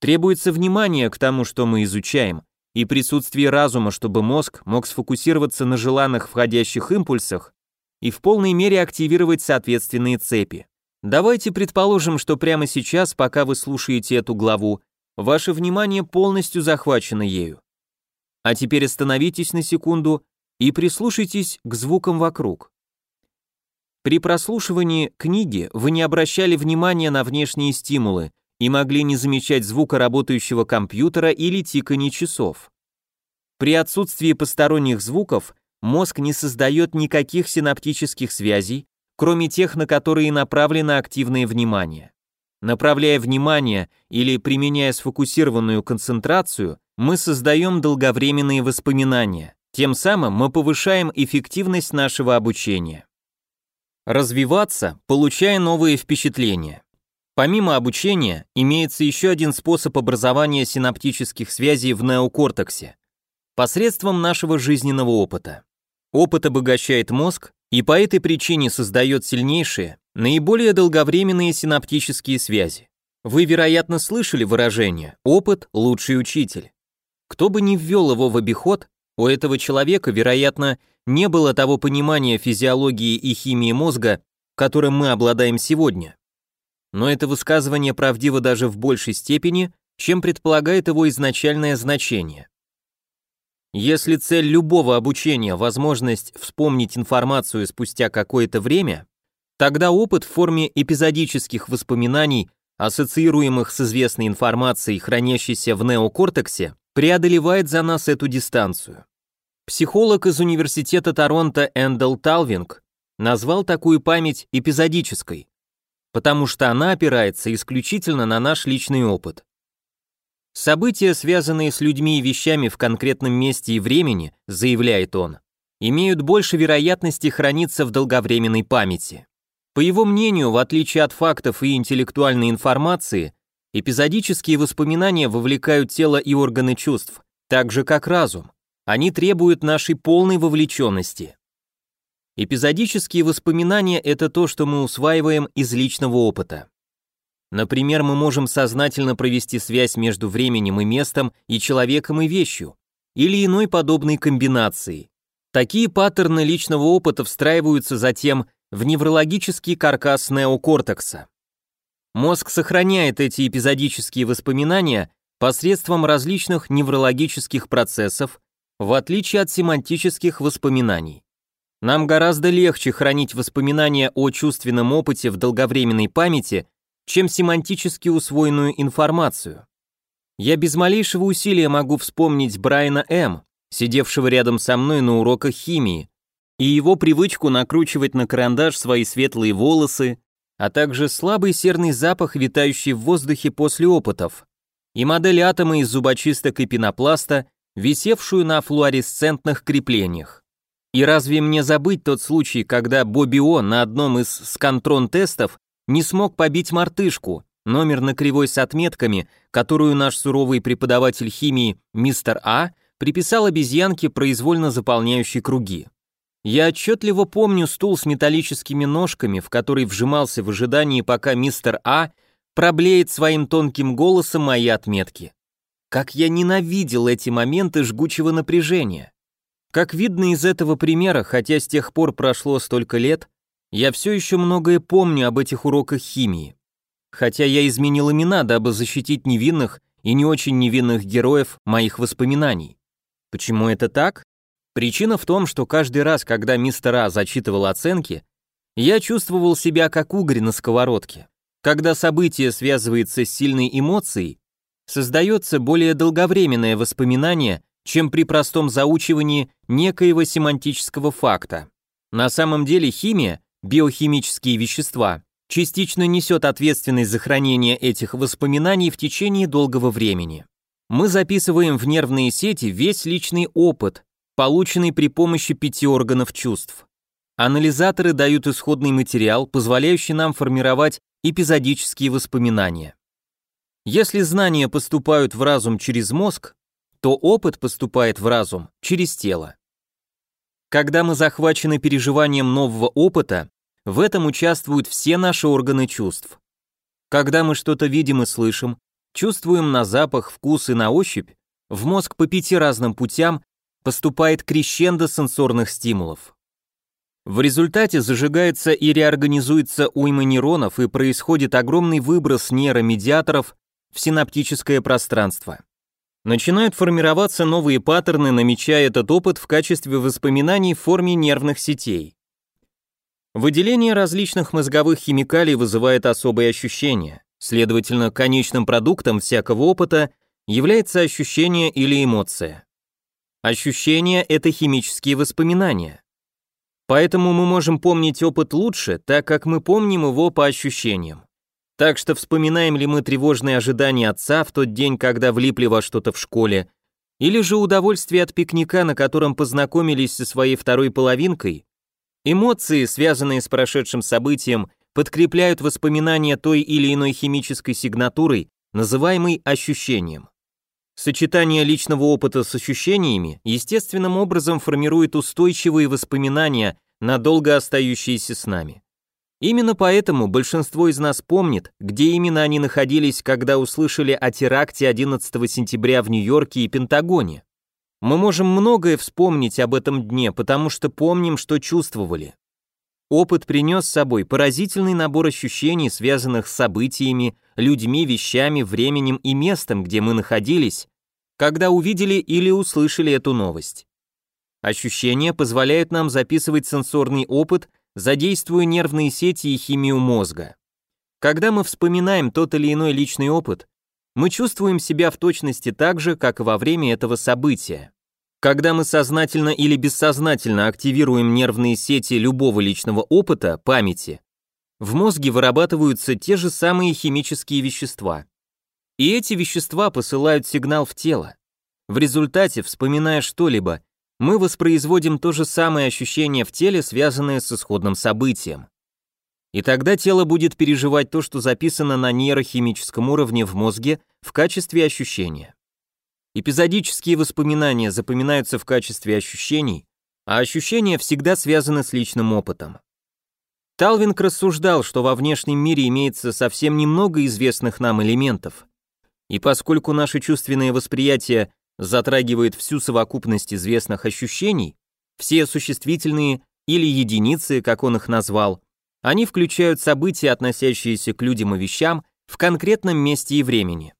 Требуется внимание к тому, что мы изучаем, и присутствие разума, чтобы мозг мог сфокусироваться на желанных входящих импульсах и в полной мере активировать соответственные цепи. Давайте предположим, что прямо сейчас, пока вы слушаете эту главу, Ваше внимание полностью захвачено ею. А теперь остановитесь на секунду и прислушайтесь к звукам вокруг. При прослушивании книги вы не обращали внимания на внешние стимулы и могли не замечать звука работающего компьютера или тикания часов. При отсутствии посторонних звуков мозг не создает никаких синаптических связей, кроме тех, на которые направлено активное внимание. Направляя внимание или применяя сфокусированную концентрацию, мы создаем долговременные воспоминания. Тем самым мы повышаем эффективность нашего обучения. Развиваться, получая новые впечатления. Помимо обучения, имеется еще один способ образования синаптических связей в неокортексе посредством нашего жизненного опыта. Опыт обогащает мозг и по этой причине создает сильнейшие, Наиболее долговременные синаптические связи. Вы, вероятно, слышали выражение «опыт – лучший учитель». Кто бы ни ввел его в обиход, у этого человека, вероятно, не было того понимания физиологии и химии мозга, которым мы обладаем сегодня. Но это высказывание правдиво даже в большей степени, чем предполагает его изначальное значение. Если цель любого обучения – возможность вспомнить информацию спустя какое-то время, Тогда опыт в форме эпизодических воспоминаний, ассоциируемых с известной информацией, хранящейся в неокортексе, преодолевает за нас эту дистанцию. Психолог из университета Торонто Эндел Талвинг назвал такую память эпизодической, потому что она опирается исключительно на наш личный опыт. События, связанные с людьми и вещами в конкретном месте и времени, заявляет он, имеют больше вероятности храниться в долговременной памяти. По его мнению, в отличие от фактов и интеллектуальной информации, эпизодические воспоминания вовлекают тело и органы чувств, так же как разум. Они требуют нашей полной вовлеченности. Эпизодические воспоминания – это то, что мы усваиваем из личного опыта. Например, мы можем сознательно провести связь между временем и местом и человеком и вещью, или иной подобной комбинацией. Такие паттерны личного опыта встраиваются затем в неврологический каркас неокортекса. Мозг сохраняет эти эпизодические воспоминания посредством различных неврологических процессов, в отличие от семантических воспоминаний. Нам гораздо легче хранить воспоминания о чувственном опыте в долговременной памяти, чем семантически усвоенную информацию. Я без малейшего усилия могу вспомнить Брайана М., сидевшего рядом со мной на уроках химии, и его привычку накручивать на карандаш свои светлые волосы, а также слабый серный запах, витающий в воздухе после опытов, и модель атома из зубочисток и пенопласта, висевшую на флуоресцентных креплениях. И разве мне забыть тот случай, когда Бобио на одном из скантрон-тестов не смог побить мартышку, номер на кривой с отметками, которую наш суровый преподаватель химии мистер А приписал обезьянке, произвольно заполняющей круги. Я отчетливо помню стул с металлическими ножками, в который вжимался в ожидании, пока мистер А проблеет своим тонким голосом мои отметки. Как я ненавидел эти моменты жгучего напряжения. Как видно из этого примера, хотя с тех пор прошло столько лет, я все еще многое помню об этих уроках химии. Хотя я изменил имена, дабы защитить невинных и не очень невинных героев моих воспоминаний. Почему это так? Причина в том, что каждый раз, когда мистер А зачитывал оценки, я чувствовал себя как угорь на сковородке. Когда событие связывается с сильной эмоцией, создается более долговременное воспоминание, чем при простом заучивании некоего семантического факта. На самом деле химия, биохимические вещества, частично несет ответственность за хранение этих воспоминаний в течение долгого времени. Мы записываем в нервные сети весь личный опыт, полученный при помощи пяти органов чувств. Анализаторы дают исходный материал, позволяющий нам формировать эпизодические воспоминания. Если знания поступают в разум через мозг, то опыт поступает в разум через тело. Когда мы захвачены переживанием нового опыта, в этом участвуют все наши органы чувств. Когда мы что-то видим и слышим, чувствуем на запах, вкус и на ощупь, в мозг по пяти разным путям поступает крещендо сенсорных стимулов. В результате зажигается и реорганизуется уйма нейронов и происходит огромный выброс нейромедиаторов в синаптическое пространство. Начинают формироваться новые паттерны, намечая этот опыт в качестве воспоминаний в форме нервных сетей. Выделение различных мозговых химикалий вызывает особые ощущения. Следовательно, конечным продуктом всякого опыта является ощущение или эмоция. Ощущения — это химические воспоминания. Поэтому мы можем помнить опыт лучше, так как мы помним его по ощущениям. Так что вспоминаем ли мы тревожные ожидания отца в тот день, когда влипли во что-то в школе, или же удовольствие от пикника, на котором познакомились со своей второй половинкой, эмоции, связанные с прошедшим событием, подкрепляют воспоминания той или иной химической сигнатурой, называемой ощущением. Сочетание личного опыта с ощущениями естественным образом формирует устойчивые воспоминания, надолго остающиеся с нами. Именно поэтому большинство из нас помнит, где именно они находились, когда услышали о теракте 11 сентября в Нью-Йорке и Пентагоне. Мы можем многое вспомнить об этом дне, потому что помним, что чувствовали. Опыт принес с собой поразительный набор ощущений, связанных с событиями, людьми, вещами, временем и местом, где мы находились, когда увидели или услышали эту новость. Ощущения позволяют нам записывать сенсорный опыт, задействуя нервные сети и химию мозга. Когда мы вспоминаем тот или иной личный опыт, мы чувствуем себя в точности так же, как и во время этого события. Когда мы сознательно или бессознательно активируем нервные сети любого личного опыта, памяти, в мозге вырабатываются те же самые химические вещества. И эти вещества посылают сигнал в тело. В результате, вспоминая что-либо, мы воспроизводим то же самое ощущение в теле, связанное с исходным событием. И тогда тело будет переживать то, что записано на нейрохимическом уровне в мозге в качестве ощущения. Эпизодические воспоминания запоминаются в качестве ощущений, а ощущения всегда связаны с личным опытом. Талвинг рассуждал, что во внешнем мире имеется совсем немного известных нам элементов. И поскольку наше чувственное восприятие затрагивает всю совокупность известных ощущений, все существительные или единицы, как он их назвал, они включают события, относящиеся к людям и вещам, в конкретном месте и времени.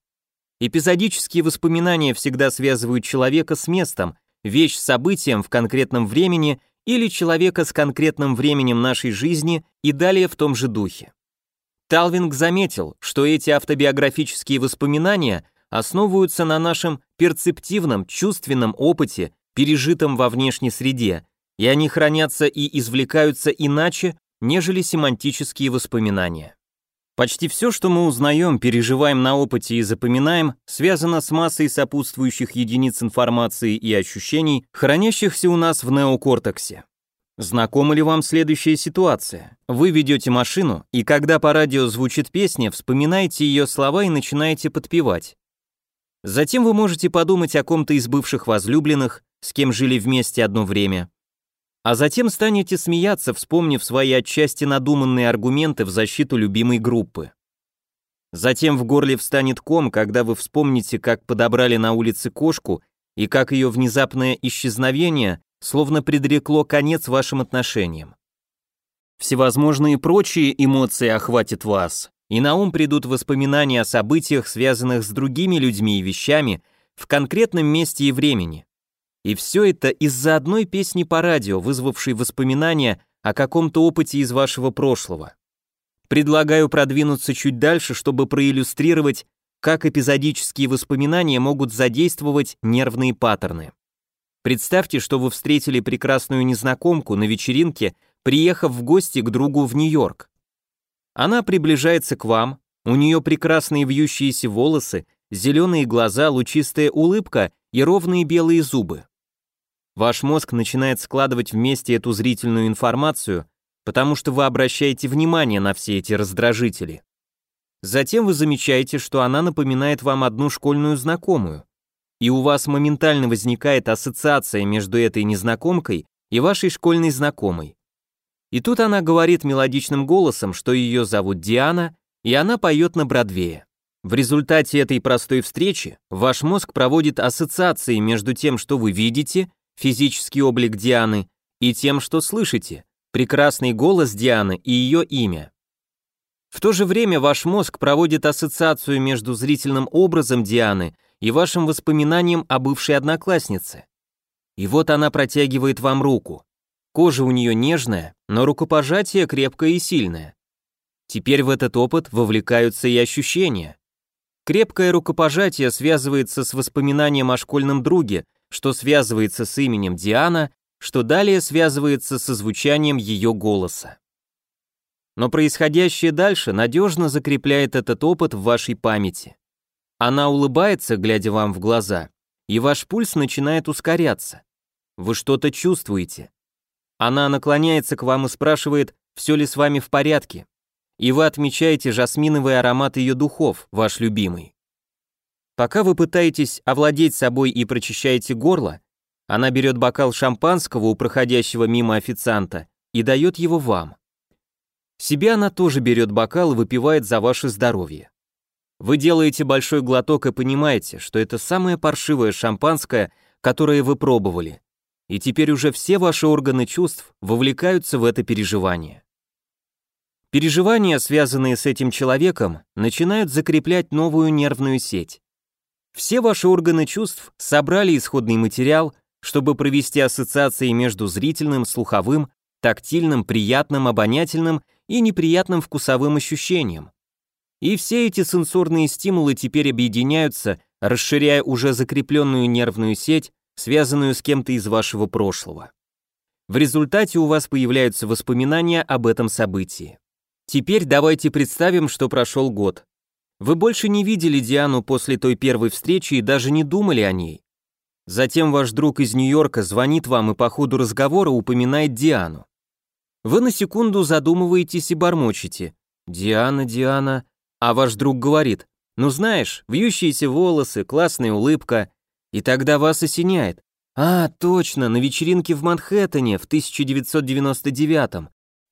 Эпизодические воспоминания всегда связывают человека с местом, вещь с событием в конкретном времени или человека с конкретным временем нашей жизни и далее в том же духе. Талвинг заметил, что эти автобиографические воспоминания основываются на нашем перцептивном, чувственном опыте, пережитом во внешней среде, и они хранятся и извлекаются иначе, нежели семантические воспоминания. Почти все, что мы узнаем, переживаем на опыте и запоминаем, связано с массой сопутствующих единиц информации и ощущений, хранящихся у нас в неокортексе. Знакома ли вам следующая ситуация? Вы ведете машину, и когда по радио звучит песня, вспоминаете ее слова и начинаете подпевать. Затем вы можете подумать о ком-то из бывших возлюбленных, с кем жили вместе одно время, а затем станете смеяться, вспомнив свои отчасти надуманные аргументы в защиту любимой группы. Затем в горле встанет ком, когда вы вспомните, как подобрали на улице кошку и как ее внезапное исчезновение словно предрекло конец вашим отношениям. Всевозможные прочие эмоции охватят вас, и на ум придут воспоминания о событиях, связанных с другими людьми и вещами в конкретном месте и времени. И все это из-за одной песни по радио, вызвавшей воспоминания о каком-то опыте из вашего прошлого. Предлагаю продвинуться чуть дальше, чтобы проиллюстрировать, как эпизодические воспоминания могут задействовать нервные паттерны. Представьте, что вы встретили прекрасную незнакомку на вечеринке, приехав в гости к другу в Нью-Йорк. Она приближается к вам, у нее прекрасные вьющиеся волосы, зеленые глаза, лучистая улыбка и ровные белые зубы. Ваш мозг начинает складывать вместе эту зрительную информацию, потому что вы обращаете внимание на все эти раздражители. Затем вы замечаете, что она напоминает вам одну школьную знакомую, и у вас моментально возникает ассоциация между этой незнакомкой и вашей школьной знакомой. И тут она говорит мелодичным голосом, что ее зовут Диана, и она поет на Бродвее. В результате этой простой встречи ваш мозг проводит ассоциации между тем, что вы видите, физический облик Дианы и тем, что слышите, прекрасный голос Дианы и ее имя. В то же время ваш мозг проводит ассоциацию между зрительным образом Дианы и вашим воспоминанием о бывшей однокласснице. И вот она протягивает вам руку. Кожа у нее нежная, но рукопожатие крепкое и сильное. Теперь в этот опыт вовлекаются и ощущения. Крепкое рукопожатие связывается с воспоминанием о школьном друге, что связывается с именем Диана, что далее связывается со звучанием ее голоса. Но происходящее дальше надежно закрепляет этот опыт в вашей памяти. Она улыбается, глядя вам в глаза, и ваш пульс начинает ускоряться. Вы что-то чувствуете. Она наклоняется к вам и спрашивает, все ли с вами в порядке. И вы отмечаете жасминовый аромат ее духов, ваш любимый. Пока вы пытаетесь овладеть собой и прочищаете горло, она берет бокал шампанского у проходящего мимо официанта и дает его вам. Себя она тоже берет бокал и выпивает за ваше здоровье. Вы делаете большой глоток и понимаете, что это самое паршивое шампанское, которое вы пробовали. И теперь уже все ваши органы чувств вовлекаются в это переживание. Переживания, связанные с этим человеком, начинают закреплять новую нервную сеть. Все ваши органы чувств собрали исходный материал, чтобы провести ассоциации между зрительным, слуховым, тактильным, приятным, обонятельным и неприятным вкусовым ощущением. И все эти сенсорные стимулы теперь объединяются, расширяя уже закрепленную нервную сеть, связанную с кем-то из вашего прошлого. В результате у вас появляются воспоминания об этом событии. Теперь давайте представим, что прошел год. Вы больше не видели Диану после той первой встречи и даже не думали о ней. Затем ваш друг из Нью-Йорка звонит вам и по ходу разговора упоминает Диану. Вы на секунду задумываетесь и бормочете «Диана, Диана», а ваш друг говорит «Ну знаешь, вьющиеся волосы, классная улыбка», и тогда вас осеняет «А, точно, на вечеринке в Манхэттене в 1999-м».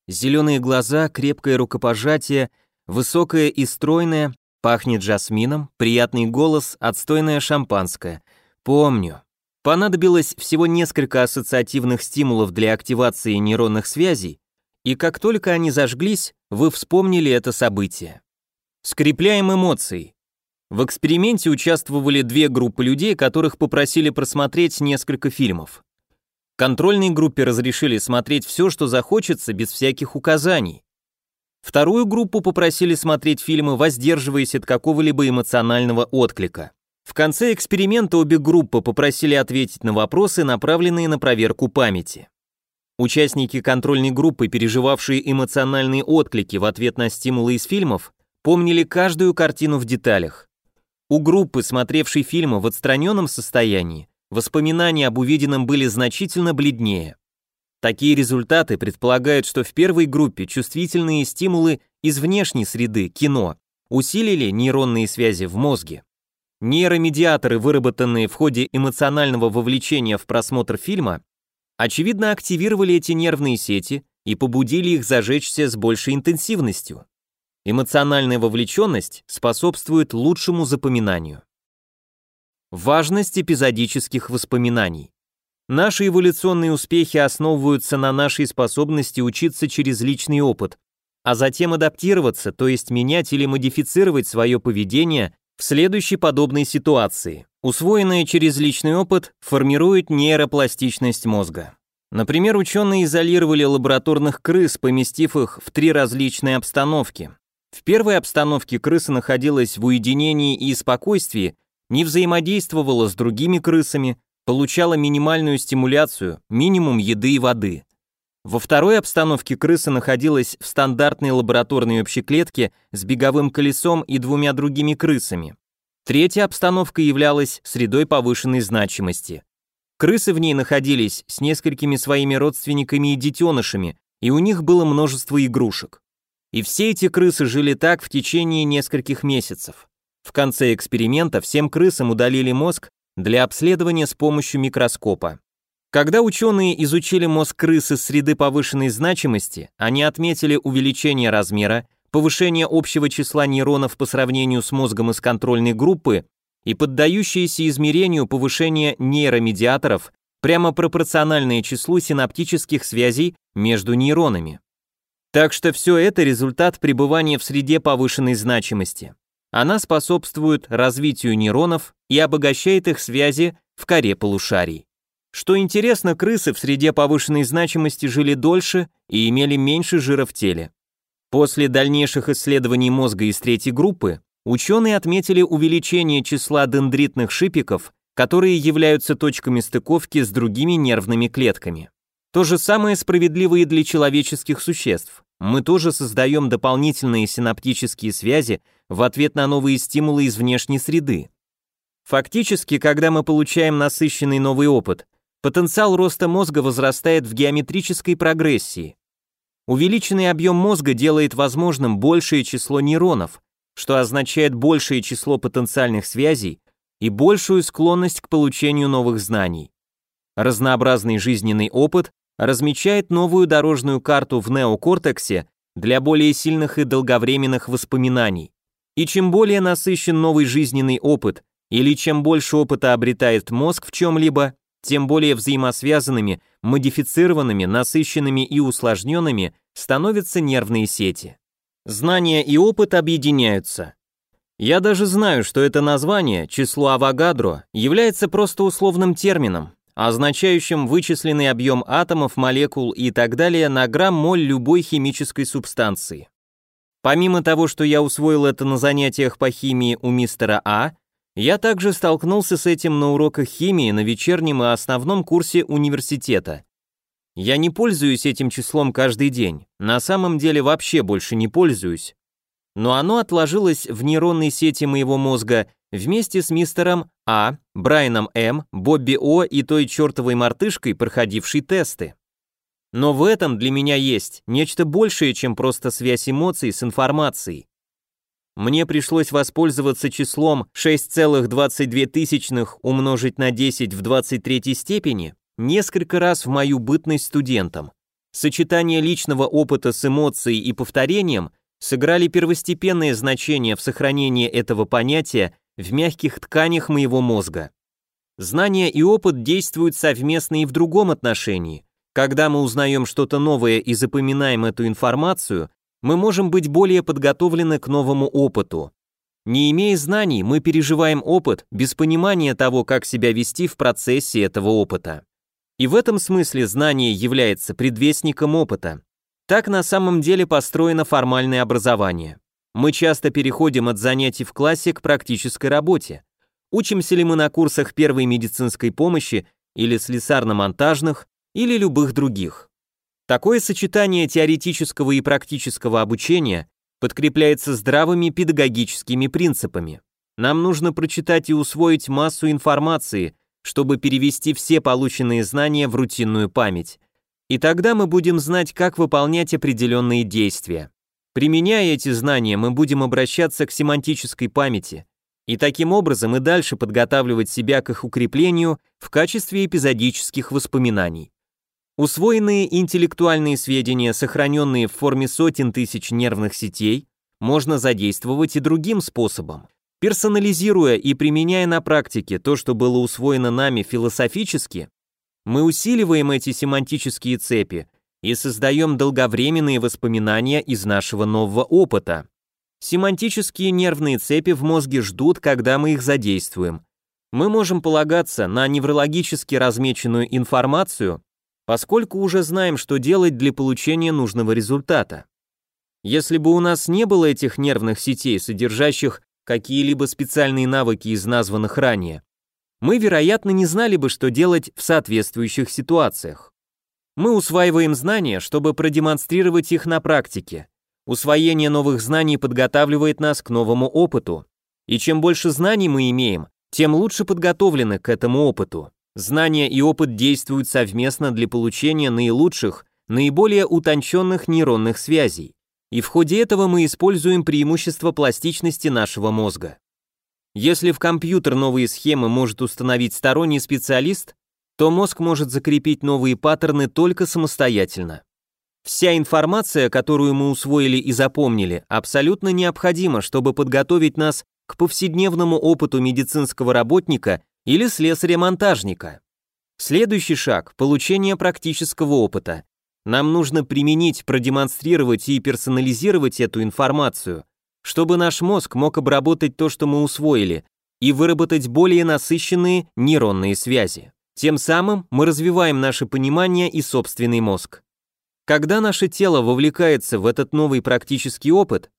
Зеленые глаза, крепкое рукопожатие, высокая и стройная, Пахнет жасмином, приятный голос, отстойное шампанское. Помню. Понадобилось всего несколько ассоциативных стимулов для активации нейронных связей, и как только они зажглись, вы вспомнили это событие. Скрепляем эмоции. В эксперименте участвовали две группы людей, которых попросили просмотреть несколько фильмов. Контрольной группе разрешили смотреть все, что захочется, без всяких указаний. Вторую группу попросили смотреть фильмы, воздерживаясь от какого-либо эмоционального отклика. В конце эксперимента обе группы попросили ответить на вопросы, направленные на проверку памяти. Участники контрольной группы, переживавшие эмоциональные отклики в ответ на стимулы из фильмов, помнили каждую картину в деталях. У группы, смотревшей фильмы в отстраненном состоянии, воспоминания об увиденном были значительно бледнее. Такие результаты предполагают, что в первой группе чувствительные стимулы из внешней среды, кино, усилили нейронные связи в мозге. Нейромедиаторы, выработанные в ходе эмоционального вовлечения в просмотр фильма, очевидно активировали эти нервные сети и побудили их зажечься с большей интенсивностью. Эмоциональная вовлеченность способствует лучшему запоминанию. Важность эпизодических воспоминаний. Наши эволюционные успехи основываются на нашей способности учиться через личный опыт, а затем адаптироваться, то есть менять или модифицировать свое поведение в следующей подобной ситуации. Усвоенное через личный опыт формирует нейропластичность мозга. Например, ученые изолировали лабораторных крыс, поместив их в три различные обстановки. В первой обстановке крыса находилась в уединении и спокойствии, не взаимодействовала с другими крысами, получала минимальную стимуляцию, минимум еды и воды. Во второй обстановке крыса находилась в стандартной лабораторной общеклетке с беговым колесом и двумя другими крысами. Третья обстановка являлась средой повышенной значимости. Крысы в ней находились с несколькими своими родственниками и детенышами, и у них было множество игрушек. И все эти крысы жили так в течение нескольких месяцев. В конце эксперимента всем крысам удалили мозг для обследования с помощью микроскопа. Когда ученые изучили мозг крысы с среды повышенной значимости, они отметили увеличение размера, повышение общего числа нейронов по сравнению с мозгом из контрольной группы и поддающееся измерению повышение нейромедиаторов прямо пропорциональное числу синаптических связей между нейронами. Так что все это результат пребывания в среде повышенной значимости. Она способствует развитию нейронов, и обогащает их связи в коре полушарий. Что интересно, крысы в среде повышенной значимости жили дольше и имели меньше жира в теле. После дальнейших исследований мозга из третьей группы ученые отметили увеличение числа дендритных шипиков, которые являются точками стыковки с другими нервными клетками. То же самое справедливо и для человеческих существ. Мы тоже создаем дополнительные синаптические связи в ответ на новые стимулы из внешней среды. Фактически, когда мы получаем насыщенный новый опыт, потенциал роста мозга возрастает в геометрической прогрессии. Увеличенный объем мозга делает возможным большее число нейронов, что означает большее число потенциальных связей и большую склонность к получению новых знаний. Разнообразный жизненный опыт размечает новую дорожную карту в неокортексе для более сильных и долговременных воспоминаний. И чем более насыщен новый жизненный опыт или чем больше опыта обретает мозг в чем-либо, тем более взаимосвязанными, модифицированными, насыщенными и усложненными становятся нервные сети. Знания и опыт объединяются. Я даже знаю, что это название, число Авогадро, является просто условным термином, означающим вычисленный объем атомов, молекул и так далее на грамм-моль любой химической субстанции. Помимо того, что я усвоил это на занятиях по химии у мистера А, я также столкнулся с этим на уроках химии на вечернем и основном курсе университета. Я не пользуюсь этим числом каждый день, на самом деле вообще больше не пользуюсь. Но оно отложилось в нейронной сети моего мозга вместе с мистером А, Брайаном М, Бобби О и той чертовой мартышкой, проходившей тесты. Но в этом для меня есть нечто большее, чем просто связь эмоций с информацией. Мне пришлось воспользоваться числом 6,22 умножить на 10 в 23 степени несколько раз в мою бытность студентом. Сочетание личного опыта с эмоцией и повторением сыграли первостепенное значение в сохранении этого понятия в мягких тканях моего мозга. Знания и опыт действуют совместно и в другом отношении. Когда мы узнаем что-то новое и запоминаем эту информацию, мы можем быть более подготовлены к новому опыту. Не имея знаний, мы переживаем опыт без понимания того, как себя вести в процессе этого опыта. И в этом смысле знание является предвестником опыта. Так на самом деле построено формальное образование. Мы часто переходим от занятий в классе к практической работе. Учимся ли мы на курсах первой медицинской помощи или слесарно-монтажных, или любых других. Такое сочетание теоретического и практического обучения подкрепляется здравыми педагогическими принципами. Нам нужно прочитать и усвоить массу информации, чтобы перевести все полученные знания в рутинную память. И тогда мы будем знать, как выполнять определенные действия. Применяя эти знания, мы будем обращаться к семантической памяти и таким образом и дальше подготавливать себя к их укреплению в качестве эпизодических воспоминаний. Усвоенные интеллектуальные сведения, сохраненные в форме сотен тысяч нервных сетей, можно задействовать и другим способом. Персонализируя и применяя на практике то, что было усвоено нами философически, мы усиливаем эти семантические цепи и создаем долговременные воспоминания из нашего нового опыта. Семантические нервные цепи в мозге ждут, когда мы их задействуем. Мы можем полагаться на неврологически размеченную информацию, поскольку уже знаем, что делать для получения нужного результата. Если бы у нас не было этих нервных сетей, содержащих какие-либо специальные навыки из названных ранее, мы, вероятно, не знали бы, что делать в соответствующих ситуациях. Мы усваиваем знания, чтобы продемонстрировать их на практике. Усвоение новых знаний подготавливает нас к новому опыту. И чем больше знаний мы имеем, тем лучше подготовлены к этому опыту. Знания и опыт действуют совместно для получения наилучших, наиболее утонченных нейронных связей. И в ходе этого мы используем преимущество пластичности нашего мозга. Если в компьютер новые схемы может установить сторонний специалист, то мозг может закрепить новые паттерны только самостоятельно. Вся информация, которую мы усвоили и запомнили, абсолютно необходима, чтобы подготовить нас к повседневному опыту медицинского работника или слесаря-монтажника. Следующий шаг – получение практического опыта. Нам нужно применить, продемонстрировать и персонализировать эту информацию, чтобы наш мозг мог обработать то, что мы усвоили, и выработать более насыщенные нейронные связи. Тем самым мы развиваем наше понимание и собственный мозг. Когда наше тело вовлекается в этот новый практический опыт,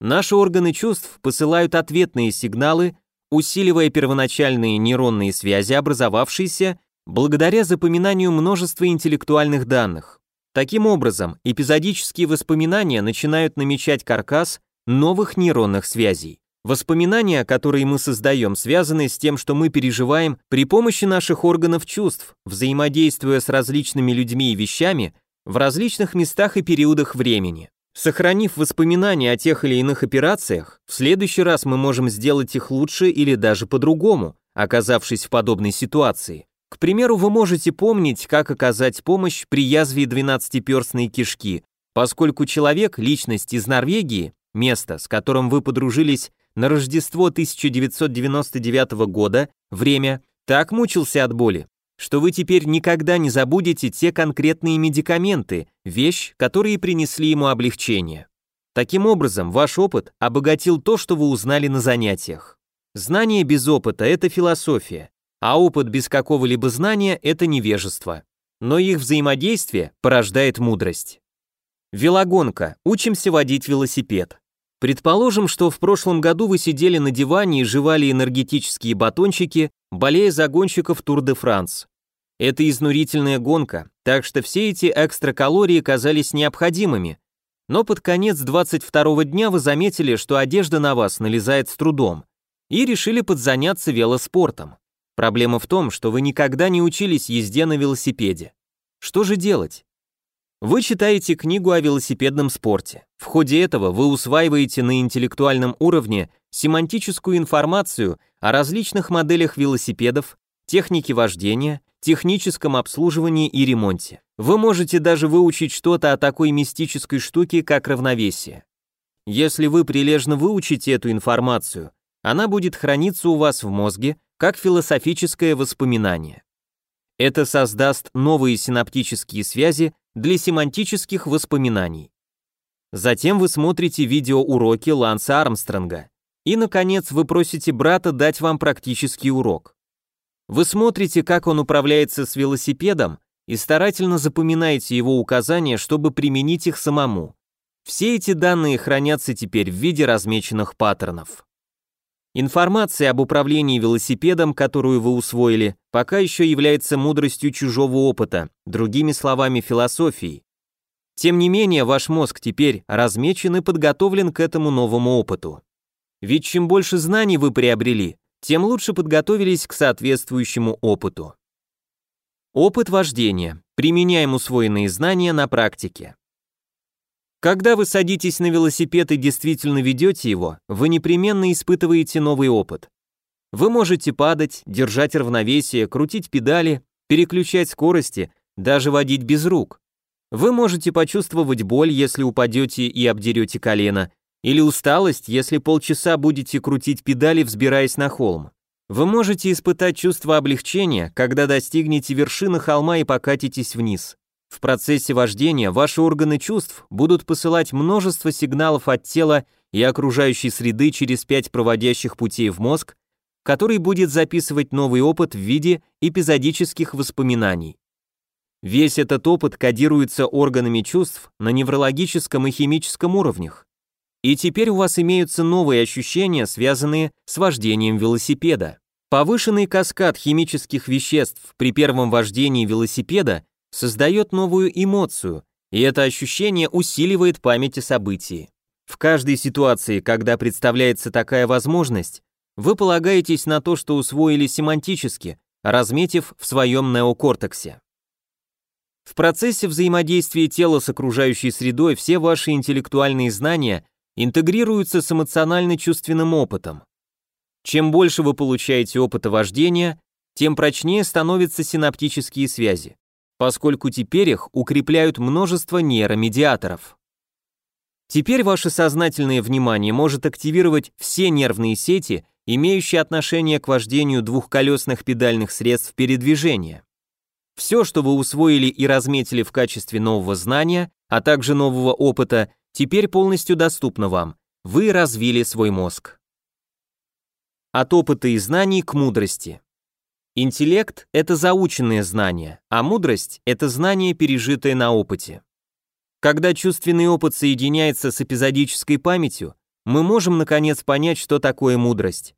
наши органы чувств посылают ответные сигналы усиливая первоначальные нейронные связи, образовавшиеся благодаря запоминанию множества интеллектуальных данных. Таким образом, эпизодические воспоминания начинают намечать каркас новых нейронных связей. Воспоминания, которые мы создаем, связаны с тем, что мы переживаем при помощи наших органов чувств, взаимодействуя с различными людьми и вещами в различных местах и периодах времени. Сохранив воспоминания о тех или иных операциях, в следующий раз мы можем сделать их лучше или даже по-другому, оказавшись в подобной ситуации. К примеру, вы можете помнить, как оказать помощь при язве двенадцатиперстной кишки, поскольку человек – личность из Норвегии, место, с которым вы подружились на Рождество 1999 года, время, так мучился от боли, что вы теперь никогда не забудете те конкретные медикаменты, вещь, которые принесли ему облегчение. Таким образом, ваш опыт обогатил то, что вы узнали на занятиях. Знание без опыта – это философия, а опыт без какого-либо знания – это невежество. Но их взаимодействие порождает мудрость. Велогонка. Учимся водить велосипед. Предположим, что в прошлом году вы сидели на диване и жевали энергетические батончики, болея за гонщиков Тур-де-Франс. Это изнурительная гонка, так что все эти экстракалории казались необходимыми. Но под конец 22-го дня вы заметили, что одежда на вас налезает с трудом, и решили подзаняться велоспортом. Проблема в том, что вы никогда не учились езде на велосипеде. Что же делать? Вы читаете книгу о велосипедном спорте. В ходе этого вы усваиваете на интеллектуальном уровне семантическую информацию о различных моделях велосипедов, технике вождения, техническом обслуживании и ремонте. Вы можете даже выучить что-то о такой мистической штуке, как равновесие. Если вы прилежно выучите эту информацию, она будет храниться у вас в мозге как философическое воспоминание. Это создаст новые синаптические связи для семантических воспоминаний. Затем вы смотрите видеоуроки Ланса Армстронга. И, наконец, вы просите брата дать вам практический урок. Вы смотрите, как он управляется с велосипедом, и старательно запоминаете его указания, чтобы применить их самому. Все эти данные хранятся теперь в виде размеченных паттернов. Информация об управлении велосипедом, которую вы усвоили, пока еще является мудростью чужого опыта, другими словами, философией. Тем не менее, ваш мозг теперь размечен и подготовлен к этому новому опыту. Ведь чем больше знаний вы приобрели, тем лучше подготовились к соответствующему опыту. Опыт вождения. Применяем усвоенные знания на практике. Когда вы садитесь на велосипед и действительно ведете его, вы непременно испытываете новый опыт. Вы можете падать, держать равновесие, крутить педали, переключать скорости, даже водить без рук. Вы можете почувствовать боль, если упадете и обдерете колено, или усталость, если полчаса будете крутить педали, взбираясь на холм. Вы можете испытать чувство облегчения, когда достигнете вершины холма и покатитесь вниз. В процессе вождения ваши органы чувств будут посылать множество сигналов от тела и окружающей среды через пять проводящих путей в мозг, который будет записывать новый опыт в виде эпизодических воспоминаний. Весь этот опыт кодируется органами чувств на неврологическом и химическом уровнях. И теперь у вас имеются новые ощущения, связанные с вождением велосипеда. Повышенный каскад химических веществ при первом вождении велосипеда создает новую эмоцию, и это ощущение усиливает память о событии. В каждой ситуации, когда представляется такая возможность, вы полагаетесь на то, что усвоили семантически, разметив в своем неокортексе. В процессе взаимодействия тела с окружающей средой все ваши интеллектуальные знания интегрируются с эмоционально-чувственным опытом. Чем больше вы получаете опыта вождения, тем прочнее становятся синаптические связи поскольку теперь их укрепляют множество нейромедиаторов. Теперь ваше сознательное внимание может активировать все нервные сети, имеющие отношение к вождению двухколесных педальных средств передвижения. Все, что вы усвоили и разметили в качестве нового знания, а также нового опыта, теперь полностью доступно вам. Вы развили свой мозг. От опыта и знаний к мудрости. Интеллект – это заученные знания, а мудрость – это знание, пережитое на опыте. Когда чувственный опыт соединяется с эпизодической памятью, мы можем наконец понять, что такое мудрость.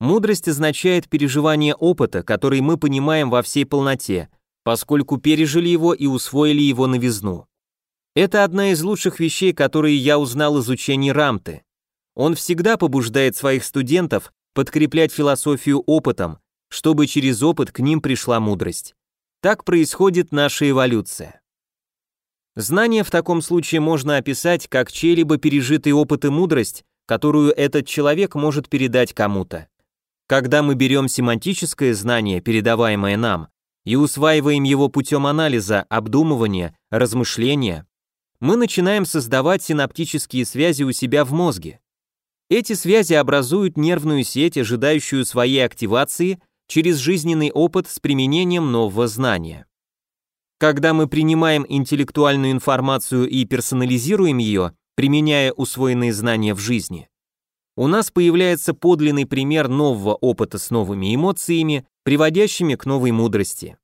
Мудрость означает переживание опыта, который мы понимаем во всей полноте, поскольку пережили его и усвоили его новизну. Это одна из лучших вещей, которые я узнал из учений Рамты. Он всегда побуждает своих студентов подкреплять философию опытом, чтобы через опыт к ним пришла мудрость. Так происходит наша эволюция. Знание в таком случае можно описать как чей-либо пережитый опыт и мудрость, которую этот человек может передать кому-то. Когда мы берем семантическое знание, передаваемое нам, и усваиваем его путем анализа, обдумывания, размышления, мы начинаем создавать синаптические связи у себя в мозге. Эти связи образуют нервную сеть, ожидающую своей активации через жизненный опыт с применением нового знания. Когда мы принимаем интеллектуальную информацию и персонализируем ее, применяя усвоенные знания в жизни, у нас появляется подлинный пример нового опыта с новыми эмоциями, приводящими к новой мудрости.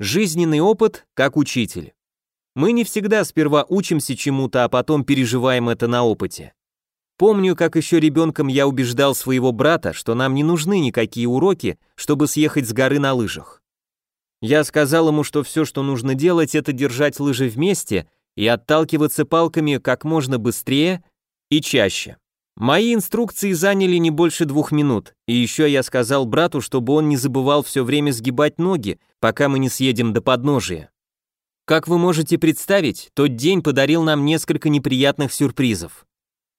Жизненный опыт как учитель. Мы не всегда сперва учимся чему-то, а потом переживаем это на опыте. Помню, как еще ребенком я убеждал своего брата, что нам не нужны никакие уроки, чтобы съехать с горы на лыжах. Я сказал ему, что все, что нужно делать, это держать лыжи вместе и отталкиваться палками как можно быстрее и чаще. Мои инструкции заняли не больше двух минут, и еще я сказал брату, чтобы он не забывал все время сгибать ноги, пока мы не съедем до подножия. Как вы можете представить, тот день подарил нам несколько неприятных сюрпризов.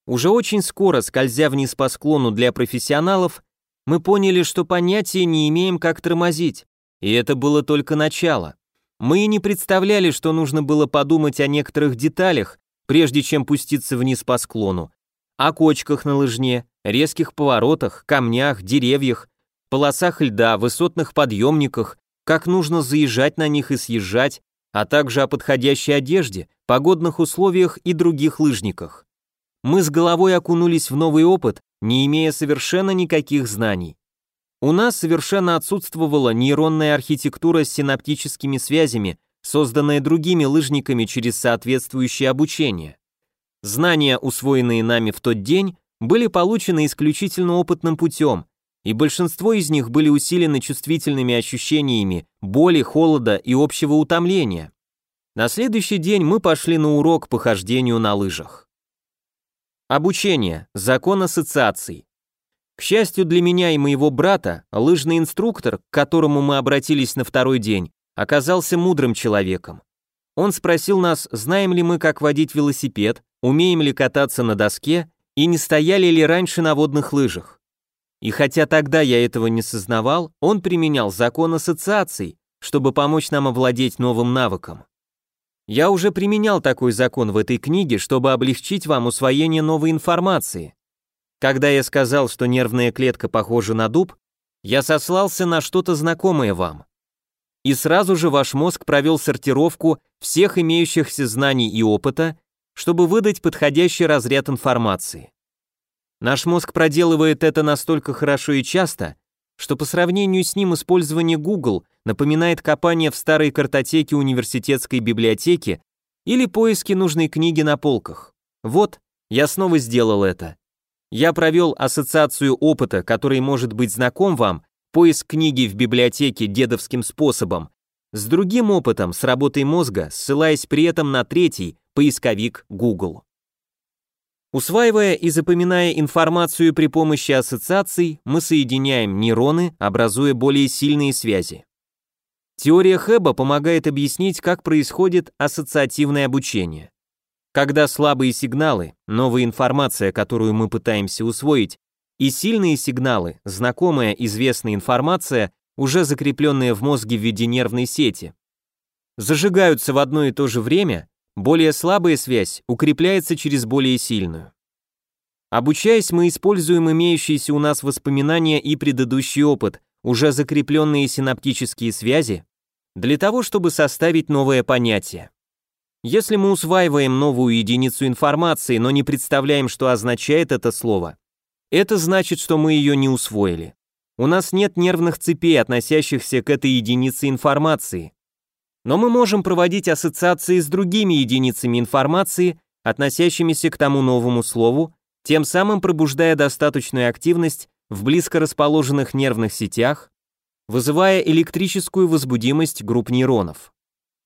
Уже очень скоро, скользя вниз по склону для профессионалов, мы поняли, что понятия не имеем, как тормозить, и это было только начало. Мы и не представляли, что нужно было подумать о некоторых деталях, прежде чем пуститься вниз по склону. О кочках на лыжне, резких поворотах, камнях, деревьях, полосах льда, высотных подъемниках, как нужно заезжать на них и съезжать, а также о подходящей одежде, погодных условиях и других лыжниках мы с головой окунулись в новый опыт, не имея совершенно никаких знаний. У нас совершенно отсутствовала нейронная архитектура с синаптическими связями, созданная другими лыжниками через соответствующее обучение. Знания, усвоенные нами в тот день, были получены исключительно опытным путем, и большинство из них были усилены чувствительными ощущениями боли, холода и общего утомления. На следующий день мы пошли на урок по хождению на лыжах. Обучение. Закон ассоциаций. К счастью для меня и моего брата, лыжный инструктор, к которому мы обратились на второй день, оказался мудрым человеком. Он спросил нас, знаем ли мы, как водить велосипед, умеем ли кататься на доске и не стояли ли раньше на водных лыжах. И хотя тогда я этого не сознавал, он применял закон ассоциаций, чтобы помочь нам овладеть новым навыком. Я уже применял такой закон в этой книге, чтобы облегчить вам усвоение новой информации. Когда я сказал, что нервная клетка похожа на дуб, я сослался на что-то знакомое вам. И сразу же ваш мозг провел сортировку всех имеющихся знаний и опыта, чтобы выдать подходящий разряд информации. Наш мозг проделывает это настолько хорошо и часто, что по сравнению с ним использование Google напоминает копание в старой картотеке университетской библиотеки или поиски нужной книги на полках. Вот, я снова сделал это. Я провел ассоциацию опыта, который может быть знаком вам, поиск книги в библиотеке дедовским способом, с другим опытом с работой мозга, ссылаясь при этом на третий, поисковик Google. Усваивая и запоминая информацию при помощи ассоциаций, мы соединяем нейроны, образуя более сильные связи. Теория Хэбба помогает объяснить, как происходит ассоциативное обучение. Когда слабые сигналы, новая информация, которую мы пытаемся усвоить, и сильные сигналы, знакомая, известная информация, уже закрепленная в мозге в виде нервной сети, зажигаются в одно и то же время, более слабая связь укрепляется через более сильную. Обучаясь, мы используем имеющиеся у нас воспоминания и предыдущий опыт, уже закрепленные синаптические связи, для того, чтобы составить новое понятие. Если мы усваиваем новую единицу информации, но не представляем, что означает это слово, это значит, что мы ее не усвоили. У нас нет нервных цепей, относящихся к этой единице информации, но мы можем проводить ассоциации с другими единицами информации, относящимися к тому новому слову, тем самым пробуждая достаточную активность в близко расположенных нервных сетях, вызывая электрическую возбудимость групп нейронов.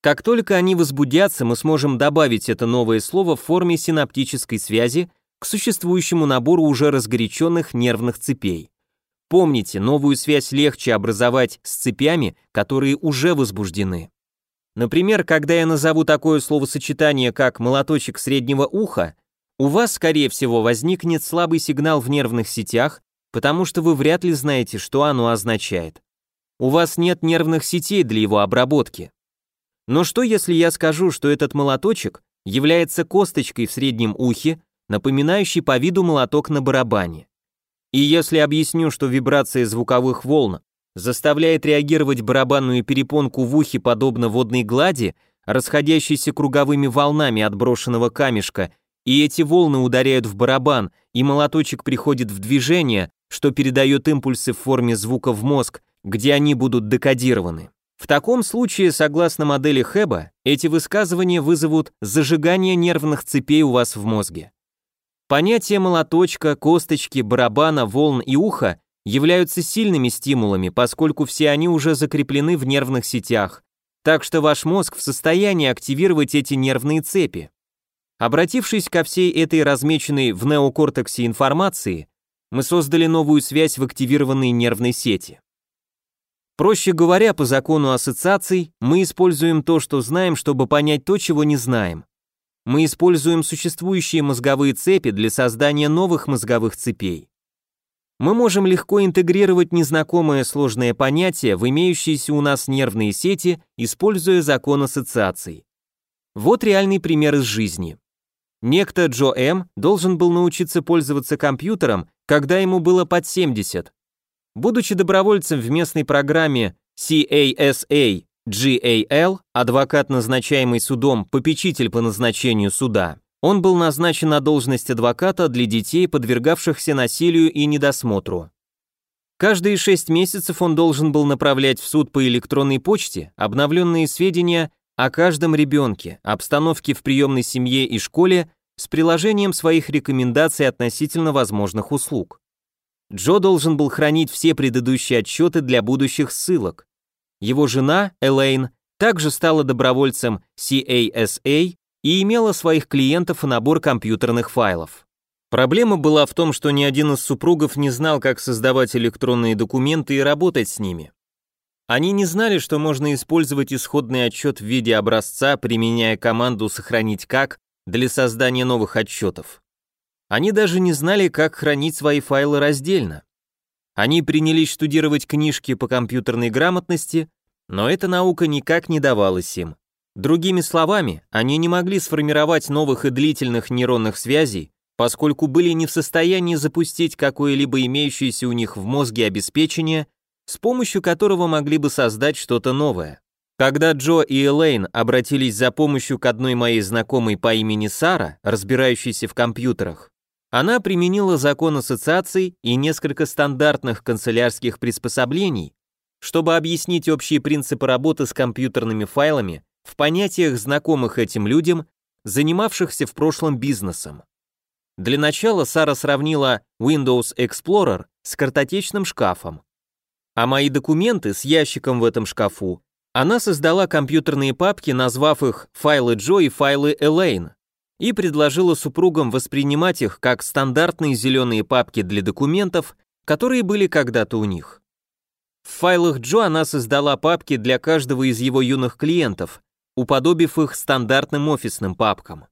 Как только они возбудятся, мы сможем добавить это новое слово в форме синаптической связи к существующему набору уже разгоряченных нервных цепей. Помните, новую связь легче образовать с цепями, которые уже возбуждены. Например, когда я назову такое словосочетание, как «молоточек среднего уха», у вас, скорее всего, возникнет слабый сигнал в нервных сетях, потому что вы вряд ли знаете, что оно означает. У вас нет нервных сетей для его обработки. Но что, если я скажу, что этот молоточек является косточкой в среднем ухе, напоминающей по виду молоток на барабане? И если объясню, что вибрации звуковых волн заставляет реагировать барабанную перепонку в ухе подобно водной глади, расходящейся круговыми волнами от брошенного камешка, и эти волны ударяют в барабан, и молоточек приходит в движение, что передает импульсы в форме звука в мозг, где они будут декодированы. В таком случае, согласно модели Хэба, эти высказывания вызовут зажигание нервных цепей у вас в мозге. Понятие молоточка, косточки, барабана, волн и уха являются сильными стимулами, поскольку все они уже закреплены в нервных сетях, так что ваш мозг в состоянии активировать эти нервные цепи. Обратившись ко всей этой размеченной в неокортексе информации, мы создали новую связь в активированной нервной сети. Проще говоря, по закону ассоциаций, мы используем то, что знаем, чтобы понять то, чего не знаем. Мы используем существующие мозговые цепи для создания новых мозговых цепей мы можем легко интегрировать незнакомое сложное понятие в имеющиеся у нас нервные сети, используя закон ассоциаций. Вот реальный пример из жизни. Некто Джо М. должен был научиться пользоваться компьютером, когда ему было под 70. Будучи добровольцем в местной программе CASA GAL, адвокат, назначаемый судом, попечитель по назначению суда, он был назначен на должность адвоката для детей, подвергавшихся насилию и недосмотру. Каждые шесть месяцев он должен был направлять в суд по электронной почте обновленные сведения о каждом ребенке, обстановке в приемной семье и школе с приложением своих рекомендаций относительно возможных услуг. Джо должен был хранить все предыдущие отчеты для будущих ссылок. Его жена, Элейн, также стала добровольцем CASA и имела своих клиентов и набор компьютерных файлов. Проблема была в том, что ни один из супругов не знал, как создавать электронные документы и работать с ними. Они не знали, что можно использовать исходный отчет в виде образца, применяя команду «сохранить как» для создания новых отчетов. Они даже не знали, как хранить свои файлы раздельно. Они принялись штудировать книжки по компьютерной грамотности, но эта наука никак не давалась им. Другими словами, они не могли сформировать новых и длительных нейронных связей, поскольку были не в состоянии запустить какое-либо имеющееся у них в мозге обеспечение, с помощью которого могли бы создать что-то новое. Когда Джо и Элейн обратились за помощью к одной моей знакомой по имени Сара, разбирающейся в компьютерах, она применила закон ассоциаций и несколько стандартных канцелярских приспособлений, чтобы объяснить общие принципы работы с компьютерными файлами в понятиях, знакомых этим людям, занимавшихся в прошлом бизнесом. Для начала Сара сравнила Windows Explorer с картотечным шкафом. А мои документы с ящиком в этом шкафу она создала компьютерные папки, назвав их «файлы Джо» и «файлы Элейн», и предложила супругам воспринимать их как стандартные зеленые папки для документов, которые были когда-то у них. В файлах Джо она создала папки для каждого из его юных клиентов, уподобив их стандартным офисным папкам.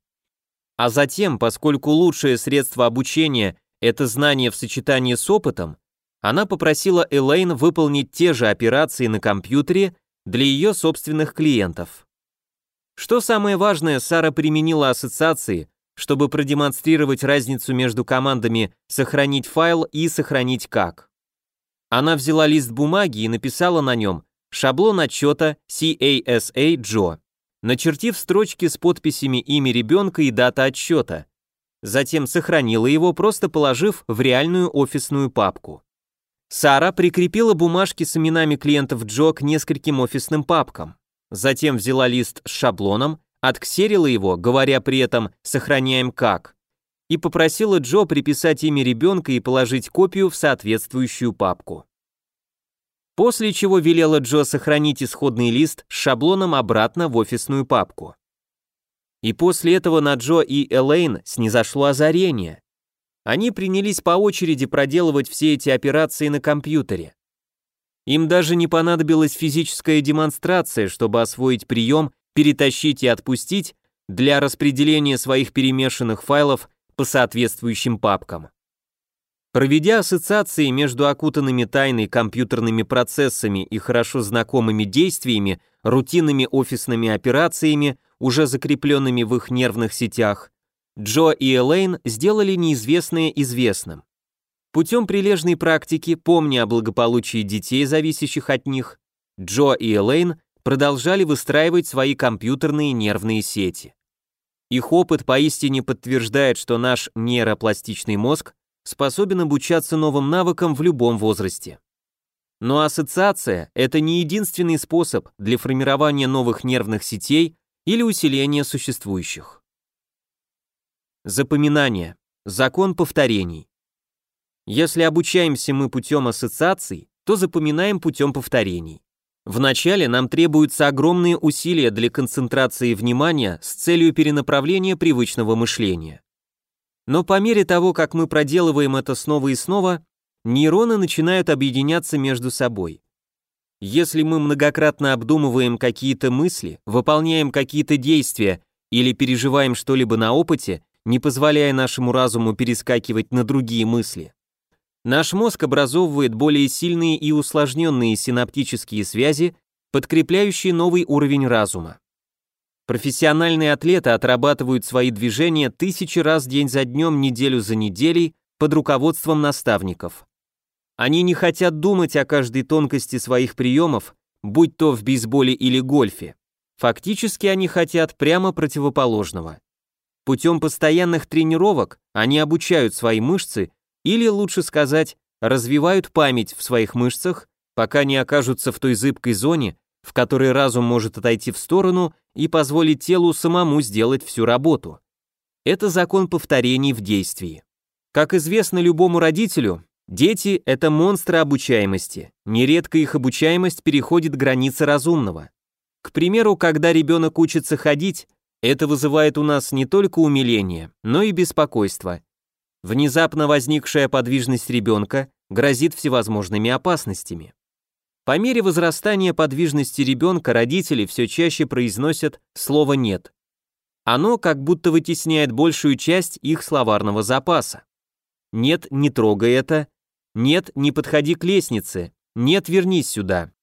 А затем, поскольку лучшее средство обучения – это знание в сочетании с опытом, она попросила Элейн выполнить те же операции на компьютере для ее собственных клиентов. Что самое важное, Сара применила ассоциации, чтобы продемонстрировать разницу между командами «сохранить файл» и «сохранить как». Она взяла лист бумаги и написала на нем «Шаблон отчета CASA Джо» начертив строчки с подписями имя ребенка и дата отсчета. Затем сохранила его, просто положив в реальную офисную папку. Сара прикрепила бумажки с именами клиентов Джо к нескольким офисным папкам. Затем взяла лист с шаблоном, отксерила его, говоря при этом «сохраняем как», и попросила Джо приписать имя ребенка и положить копию в соответствующую папку после чего велела Джо сохранить исходный лист с шаблоном обратно в офисную папку. И после этого на Джо и Элейн снизошло озарение. Они принялись по очереди проделывать все эти операции на компьютере. Им даже не понадобилась физическая демонстрация, чтобы освоить прием «перетащить и отпустить» для распределения своих перемешанных файлов по соответствующим папкам. Проведя ассоциации между окутанными тайной компьютерными процессами и хорошо знакомыми действиями, рутинными офисными операциями, уже закрепленными в их нервных сетях, Джо и Элейн сделали неизвестное известным. Путем прилежной практики, помня о благополучии детей, зависящих от них, Джо и Элейн продолжали выстраивать свои компьютерные нервные сети. Их опыт поистине подтверждает, что наш нейропластичный мозг способен обучаться новым навыкам в любом возрасте. Но ассоциация – это не единственный способ для формирования новых нервных сетей или усиления существующих. Запоминание. Закон повторений. Если обучаемся мы путем ассоциаций, то запоминаем путем повторений. Вначале нам требуются огромные усилия для концентрации внимания с целью перенаправления привычного мышления. Но по мере того, как мы проделываем это снова и снова, нейроны начинают объединяться между собой. Если мы многократно обдумываем какие-то мысли, выполняем какие-то действия или переживаем что-либо на опыте, не позволяя нашему разуму перескакивать на другие мысли, наш мозг образовывает более сильные и усложненные синаптические связи, подкрепляющие новый уровень разума. Профессиональные атлеты отрабатывают свои движения тысячи раз день за днем, неделю за неделей, под руководством наставников. Они не хотят думать о каждой тонкости своих приемов, будь то в бейсболе или гольфе. Фактически они хотят прямо противоположного. Путем постоянных тренировок они обучают свои мышцы, или лучше сказать, развивают память в своих мышцах, пока не окажутся в той зыбкой зоне, в которой разум может отойти в сторону и позволить телу самому сделать всю работу. Это закон повторений в действии. Как известно любому родителю, дети – это монстры обучаемости, нередко их обучаемость переходит границы разумного. К примеру, когда ребенок учится ходить, это вызывает у нас не только умиление, но и беспокойство. Внезапно возникшая подвижность ребенка грозит всевозможными опасностями. По мере возрастания подвижности ребенка родители все чаще произносят слово «нет». Оно как будто вытесняет большую часть их словарного запаса. «Нет, не трогай это», «Нет, не подходи к лестнице», «Нет, вернись сюда».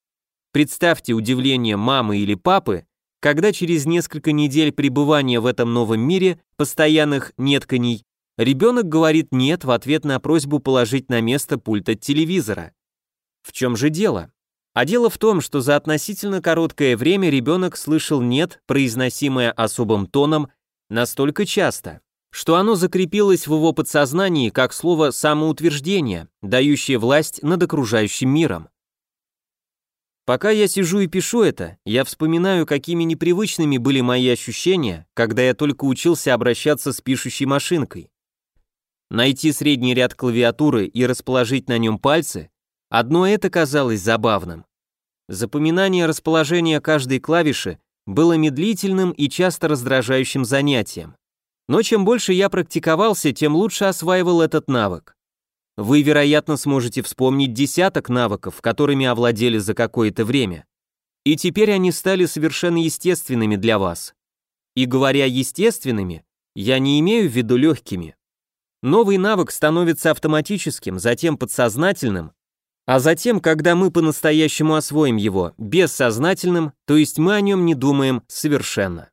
Представьте удивление мамы или папы, когда через несколько недель пребывания в этом новом мире постоянных нетканей ребенок говорит «нет» в ответ на просьбу положить на место пульт от телевизора. В чем же дело? А дело в том, что за относительно короткое время ребенок слышал «нет», произносимое особым тоном, настолько часто, что оно закрепилось в его подсознании как слово «самоутверждение», дающее власть над окружающим миром. Пока я сижу и пишу это, я вспоминаю, какими непривычными были мои ощущения, когда я только учился обращаться с пишущей машинкой. Найти средний ряд клавиатуры и расположить на нем пальцы Одно это казалось забавным. Запоминание расположения каждой клавиши было медлительным и часто раздражающим занятием. Но чем больше я практиковался, тем лучше осваивал этот навык. Вы, вероятно, сможете вспомнить десяток навыков, которыми овладели за какое-то время. И теперь они стали совершенно естественными для вас. И говоря естественными, я не имею в виду легкими. Новый навык становится автоматическим, затем подсознательным, а затем, когда мы по-настоящему освоим его, бессознательным, то есть мы о нем не думаем совершенно.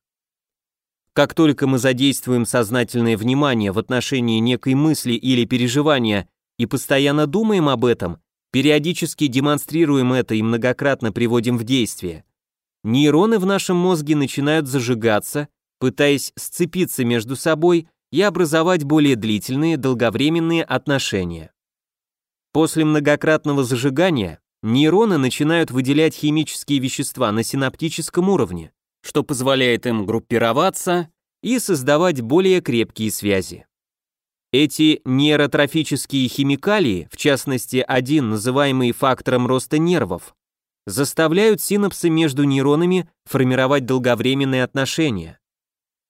Как только мы задействуем сознательное внимание в отношении некой мысли или переживания и постоянно думаем об этом, периодически демонстрируем это и многократно приводим в действие, нейроны в нашем мозге начинают зажигаться, пытаясь сцепиться между собой и образовать более длительные, долговременные отношения. После многократного зажигания нейроны начинают выделять химические вещества на синаптическом уровне, что позволяет им группироваться и создавать более крепкие связи. Эти нейротрофические химикалии, в частности один, называемый фактором роста нервов, заставляют синапсы между нейронами формировать долговременные отношения.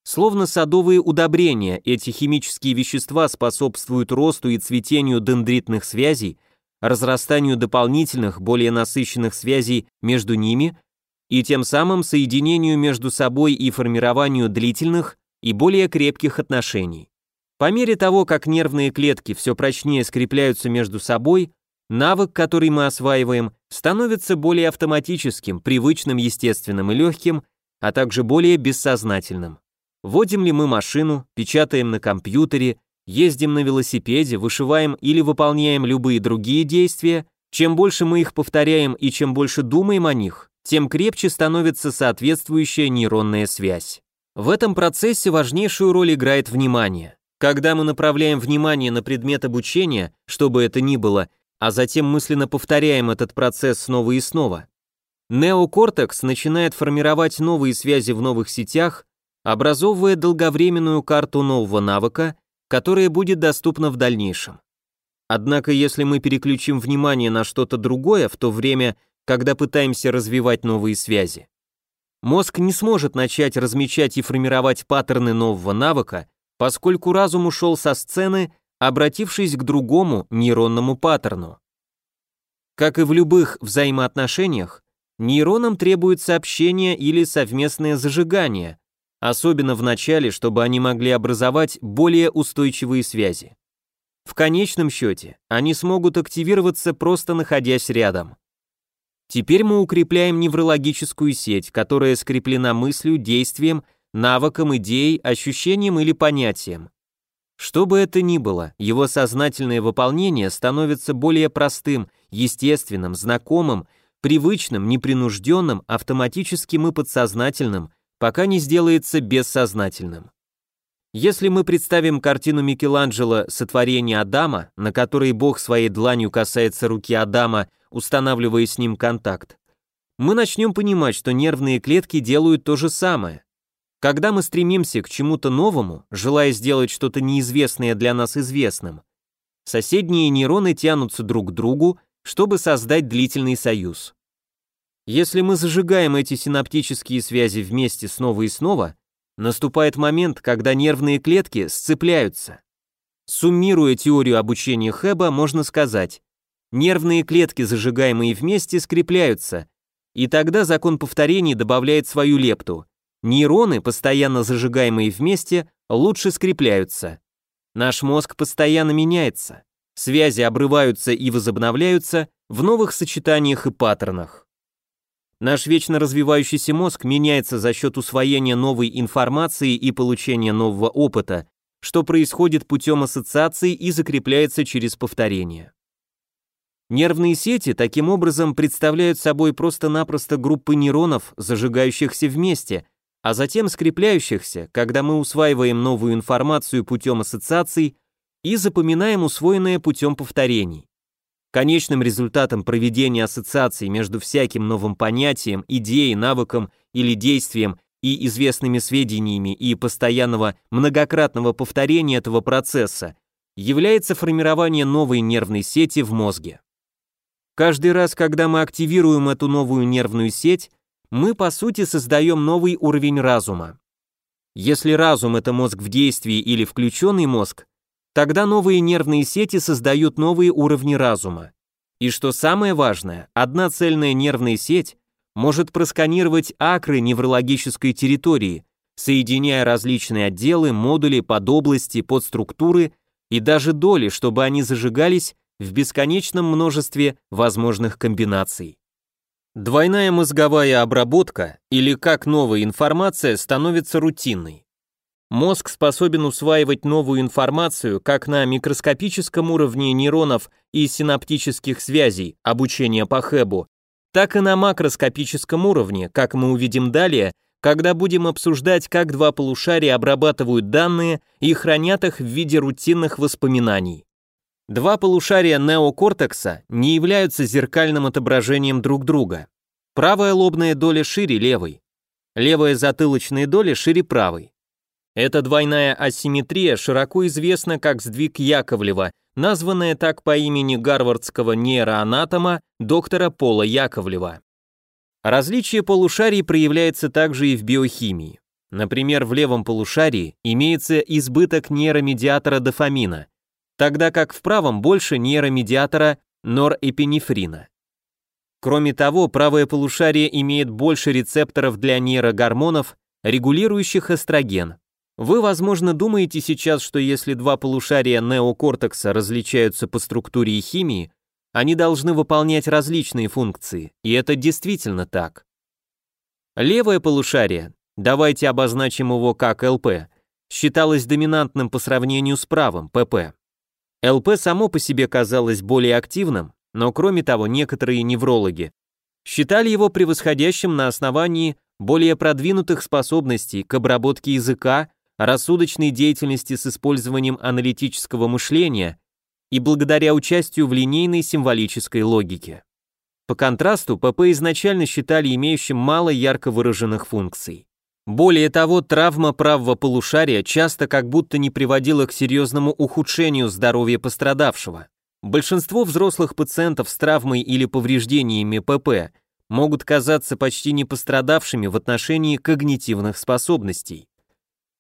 Словно садовые удобрения, эти химические вещества способствуют росту и цветению дендритных связей, разрастанию дополнительных, более насыщенных связей между ними и тем самым соединению между собой и формированию длительных и более крепких отношений. По мере того, как нервные клетки все прочнее скрепляются между собой, навык, который мы осваиваем, становится более автоматическим, привычным, естественным и легким, а также более бессознательным. Водим ли мы машину, печатаем на компьютере, ездим на велосипеде, вышиваем или выполняем любые другие действия, чем больше мы их повторяем и чем больше думаем о них, тем крепче становится соответствующая нейронная связь. В этом процессе важнейшую роль играет внимание. Когда мы направляем внимание на предмет обучения, что бы это ни было, а затем мысленно повторяем этот процесс снова и снова, неокортекс начинает формировать новые связи в новых сетях, образовывая долговременную карту нового навыка, которая будет доступна в дальнейшем. Однако, если мы переключим внимание на что-то другое в то время, когда пытаемся развивать новые связи, мозг не сможет начать размечать и формировать паттерны нового навыка, поскольку разум ушел со сцены, обратившись к другому нейронному паттерну. Как и в любых взаимоотношениях, нейронам требуется общение или совместное зажигание, особенно в начале, чтобы они могли образовать более устойчивые связи. В конечном счете, они смогут активироваться, просто находясь рядом. Теперь мы укрепляем неврологическую сеть, которая скреплена мыслью, действием, навыком, идеей, ощущением или понятием. Что бы это ни было, его сознательное выполнение становится более простым, естественным, знакомым, привычным, непринужденным, автоматическим и подсознательным, пока не сделается бессознательным. Если мы представим картину Микеланджело «Сотворение Адама», на которой Бог своей дланью касается руки Адама, устанавливая с ним контакт, мы начнем понимать, что нервные клетки делают то же самое. Когда мы стремимся к чему-то новому, желая сделать что-то неизвестное для нас известным, соседние нейроны тянутся друг к другу, чтобы создать длительный союз. Если мы зажигаем эти синаптические связи вместе снова и снова, наступает момент, когда нервные клетки сцепляются. Суммируя теорию обучения Хэба, можно сказать, нервные клетки, зажигаемые вместе, скрепляются, и тогда закон повторений добавляет свою лепту. Нейроны, постоянно зажигаемые вместе, лучше скрепляются. Наш мозг постоянно меняется. Связи обрываются и возобновляются в новых сочетаниях и паттернах. Наш вечно развивающийся мозг меняется за счет усвоения новой информации и получения нового опыта, что происходит путем ассоциаций и закрепляется через повторение. Нервные сети таким образом представляют собой просто-напросто группы нейронов, зажигающихся вместе, а затем скрепляющихся, когда мы усваиваем новую информацию путем ассоциаций и запоминаем усвоенное путем повторений. Конечным результатом проведения ассоциаций между всяким новым понятием, идеей, навыком или действием и известными сведениями и постоянного многократного повторения этого процесса является формирование новой нервной сети в мозге. Каждый раз, когда мы активируем эту новую нервную сеть, мы, по сути, создаем новый уровень разума. Если разум — это мозг в действии или включенный мозг, Тогда новые нервные сети создают новые уровни разума. И что самое важное, одна цельная нервная сеть может просканировать акры неврологической территории, соединяя различные отделы, модули, подобласти, подструктуры и даже доли, чтобы они зажигались в бесконечном множестве возможных комбинаций. Двойная мозговая обработка, или как новая информация становится рутинной. Мозг способен усваивать новую информацию как на микроскопическом уровне нейронов и синаптических связей обучения по Хэбу, так и на макроскопическом уровне, как мы увидим далее, когда будем обсуждать, как два полушария обрабатывают данные и хранят их в виде рутинных воспоминаний. Два полушария неокортекса не являются зеркальным отображением друг друга. Правая лобная доля шире левой, левая затылочная доля шире правой. Эта двойная асимметрия широко известна как сдвиг Яковлева, названная так по имени гарвардского нейроанатома доктора Пола Яковлева. Различие полушарий проявляется также и в биохимии. Например, в левом полушарии имеется избыток нейромедиатора дофамина, тогда как в правом больше нейромедиатора норэпинефрина. Кроме того, правое полушарие имеет больше рецепторов для нейрогормонов, регулирующих эстроген. Вы, возможно, думаете сейчас, что если два полушария неокортекса различаются по структуре и химии, они должны выполнять различные функции, и это действительно так. Левое полушарие, давайте обозначим его как ЛП, считалось доминантным по сравнению с правым, ПП. ЛП само по себе казалось более активным, но кроме того, некоторые неврологи считали его превосходящим на основании более продвинутых способностей к обработке языка, рассудочной деятельности с использованием аналитического мышления и благодаря участию в линейной символической логике. По контрасту, ПП изначально считали имеющим мало ярко выраженных функций. Более того, травма правого полушария часто как будто не приводила к серьезному ухудшению здоровья пострадавшего. Большинство взрослых пациентов с травмой или повреждениями ПП могут казаться почти не пострадавшими в отношении когнитивных способностей.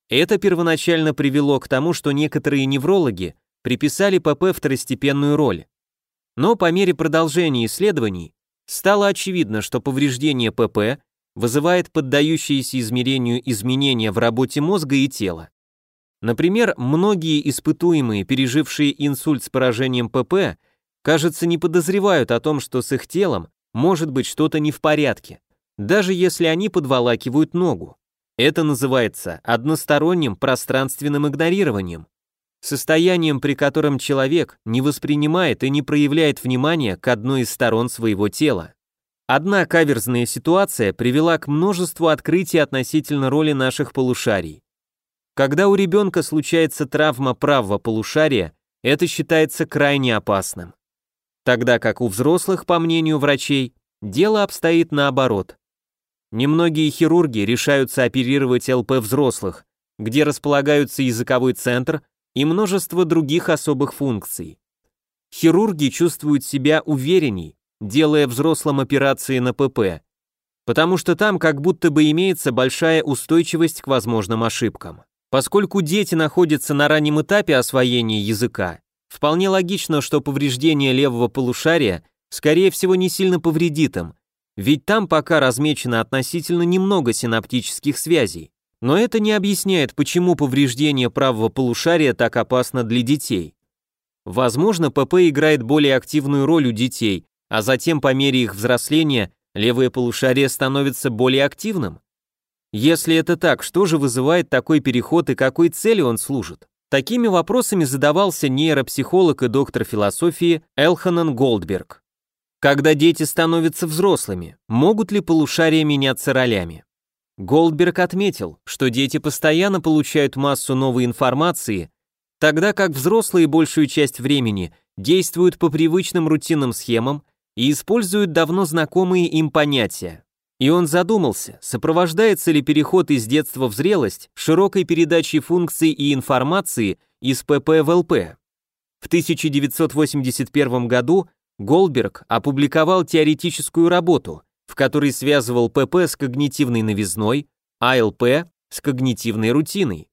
Это первоначально привело к тому, что некоторые неврологи приписали ПП второстепенную роль. Но по мере продолжения исследований стало очевидно, что повреждение ПП вызывает поддающиеся измерению изменения в работе мозга и тела. Например, многие испытуемые, пережившие инсульт с поражением ПП, кажется, не подозревают о том, что с их телом может быть что-то не в порядке, даже если они подволакивают ногу. Это называется односторонним пространственным игнорированием, состоянием, при котором человек не воспринимает и не проявляет внимания к одной из сторон своего тела. Одна каверзная ситуация привела к множеству открытий относительно роли наших полушарий. Когда у ребенка случается травма правого полушария, это считается крайне опасным. Тогда как у взрослых, по мнению врачей, дело обстоит наоборот. Немногие хирурги решаются оперировать ЛП взрослых, где располагаются языковой центр и множество других особых функций. Хирурги чувствуют себя уверенней, делая взрослым операции на ПП, потому что там как будто бы имеется большая устойчивость к возможным ошибкам. Поскольку дети находятся на раннем этапе освоения языка, вполне логично, что повреждение левого полушария скорее всего не сильно повредит им, ведь там пока размечено относительно немного синаптических связей. Но это не объясняет, почему повреждение правого полушария так опасно для детей. Возможно, ПП играет более активную роль у детей, а затем по мере их взросления левое полушарие становится более активным. Если это так, что же вызывает такой переход и какой цели он служит? Такими вопросами задавался нейропсихолог и доктор философии Элханан Голдберг. Когда дети становятся взрослыми, могут ли полушария меняться ролями? Голдберг отметил, что дети постоянно получают массу новой информации, тогда как взрослые большую часть времени действуют по привычным рутинным схемам и используют давно знакомые им понятия. И он задумался, сопровождается ли переход из детства в зрелость широкой передачей функций и информации из ПП в ЛП. В 1981 году Голберг опубликовал теоретическую работу, в которой связывал ПП с когнитивной новизной, АЛП с когнитивной рутиной.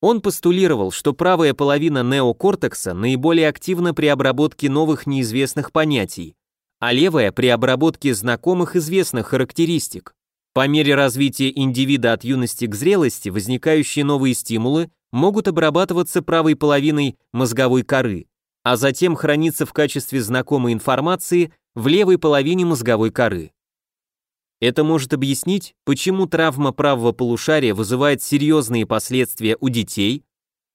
Он постулировал, что правая половина неокортекса наиболее активна при обработке новых неизвестных понятий, а левая при обработке знакомых известных характеристик. По мере развития индивида от юности к зрелости возникающие новые стимулы могут обрабатываться правой половиной мозговой коры, а затем хранится в качестве знакомой информации в левой половине мозговой коры. Это может объяснить, почему травма правого полушария вызывает серьезные последствия у детей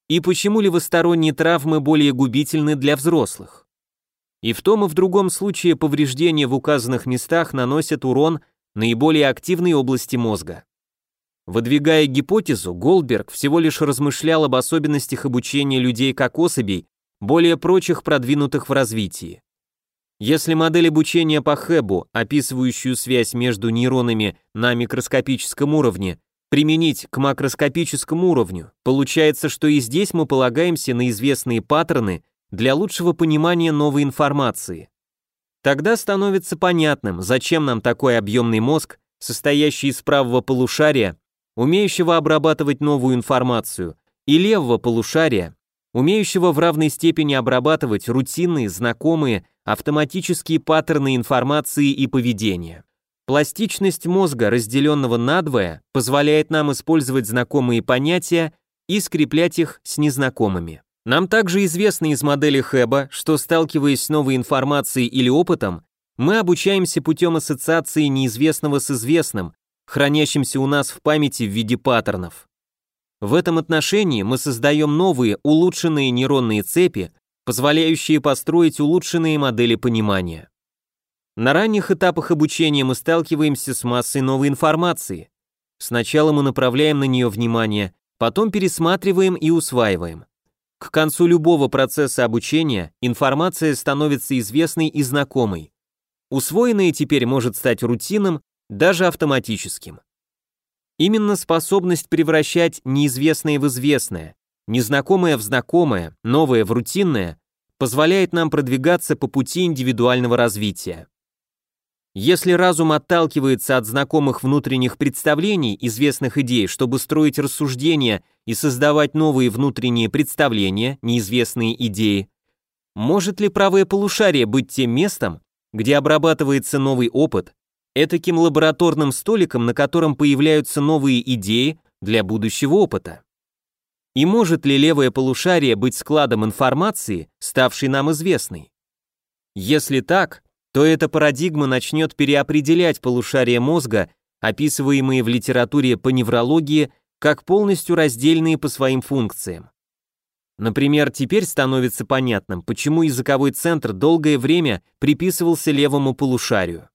и почему левосторонние травмы более губительны для взрослых. И в том и в другом случае повреждения в указанных местах наносят урон наиболее активной области мозга. Выдвигая гипотезу, Голдберг всего лишь размышлял об особенностях обучения людей как особей более прочих продвинутых в развитии. Если модель обучения по Хэбу, описывающую связь между нейронами на микроскопическом уровне, применить к макроскопическому уровню, получается, что и здесь мы полагаемся на известные паттерны для лучшего понимания новой информации. Тогда становится понятным, зачем нам такой объемный мозг, состоящий из правого полушария, умеющего обрабатывать новую информацию, и левого полушария, умеющего в равной степени обрабатывать рутинные, знакомые, автоматические паттерны информации и поведения. Пластичность мозга, разделенного надвое, позволяет нам использовать знакомые понятия и скреплять их с незнакомыми. Нам также известно из модели Хэба, что сталкиваясь с новой информацией или опытом, мы обучаемся путем ассоциации неизвестного с известным, хранящимся у нас в памяти в виде паттернов. В этом отношении мы создаем новые, улучшенные нейронные цепи, позволяющие построить улучшенные модели понимания. На ранних этапах обучения мы сталкиваемся с массой новой информации. Сначала мы направляем на нее внимание, потом пересматриваем и усваиваем. К концу любого процесса обучения информация становится известной и знакомой. Усвоенное теперь может стать рутинным, даже автоматическим. Именно способность превращать неизвестное в известное, незнакомое в знакомое, новое в рутинное позволяет нам продвигаться по пути индивидуального развития. Если разум отталкивается от знакомых внутренних представлений, известных идей, чтобы строить рассуждения и создавать новые внутренние представления, неизвестные идеи, может ли правое полушарие быть тем местом, где обрабатывается новый опыт, этаким лабораторным столиком, на котором появляются новые идеи для будущего опыта. И может ли левое полушарие быть складом информации, ставшей нам известной? Если так, то эта парадигма начнет переопределять полушария мозга, описываемые в литературе по неврологии, как полностью раздельные по своим функциям. Например, теперь становится понятным, почему языковой центр долгое время приписывался левому полушарию.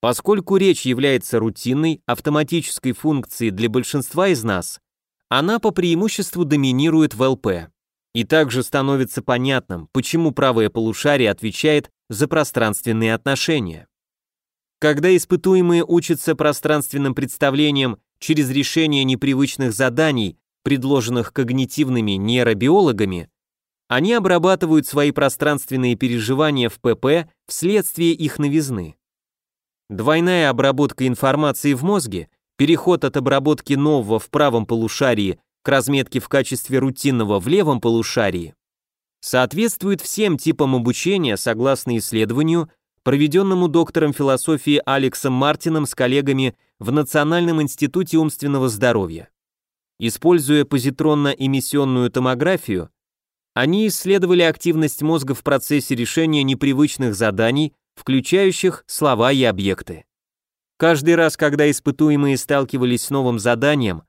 Поскольку речь является рутинной, автоматической функцией для большинства из нас, она по преимуществу доминирует в ЛП. И также становится понятным, почему правое полушарие отвечает за пространственные отношения. Когда испытуемые учатся пространственным представлениям через решение непривычных заданий, предложенных когнитивными нейробиологами, они обрабатывают свои пространственные переживания в ПП вследствие их новизны. Двойная обработка информации в мозге, переход от обработки нового в правом полушарии к разметке в качестве рутинного в левом полушарии, соответствует всем типам обучения согласно исследованию, проведенному доктором философии Алексом Мартином с коллегами в Национальном институте умственного здоровья. Используя позитронно-эмиссионную томографию, они исследовали активность мозга в процессе решения непривычных заданий включающих слова и объекты. Каждый раз, когда испытуемые сталкивались с новым заданием,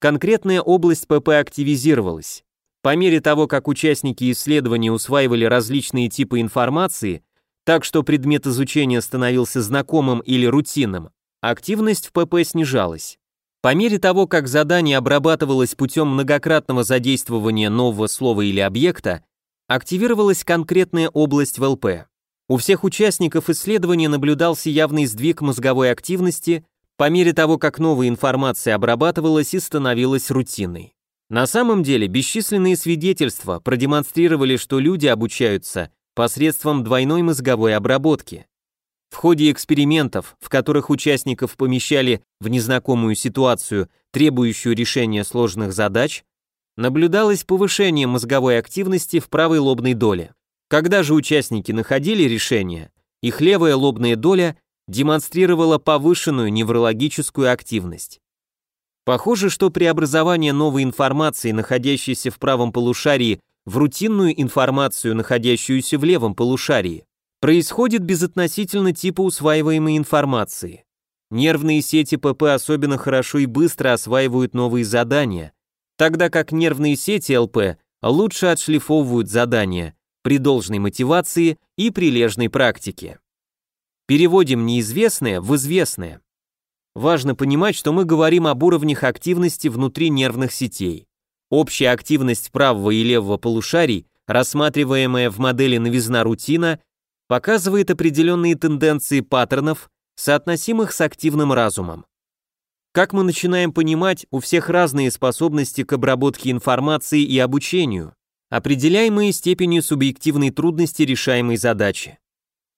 конкретная область ПП активизировалась. По мере того, как участники исследования усваивали различные типы информации, так что предмет изучения становился знакомым или рутинным, активность в ПП снижалась. По мере того, как задание обрабатывалось путем многократного задействования нового слова или объекта, активировалась конкретная область в ЛП. У всех участников исследования наблюдался явный сдвиг мозговой активности по мере того, как новая информация обрабатывалась и становилась рутиной. На самом деле, бесчисленные свидетельства продемонстрировали, что люди обучаются посредством двойной мозговой обработки. В ходе экспериментов, в которых участников помещали в незнакомую ситуацию, требующую решения сложных задач, наблюдалось повышение мозговой активности в правой лобной доле. Когда же участники находили решение, их левая лобная доля демонстрировала повышенную неврологическую активность. Похоже, что преобразование новой информации, находящейся в правом полушарии, в рутинную информацию, находящуюся в левом полушарии, происходит без относительно типа усваиваемой информации. Нервные сети ПП особенно хорошо и быстро осваивают новые задания, тогда как нервные сети ЛП лучше отшлифовывают задания, при должной мотивации и прилежной практике. Переводим неизвестное в известное. Важно понимать, что мы говорим об уровнях активности внутри нервных сетей. Общая активность правого и левого полушарий, рассматриваемая в модели новизна-рутина, показывает определенные тенденции паттернов, соотносимых с активным разумом. Как мы начинаем понимать, у всех разные способности к обработке информации и обучению определяемые степенью субъективной трудности решаемой задачи.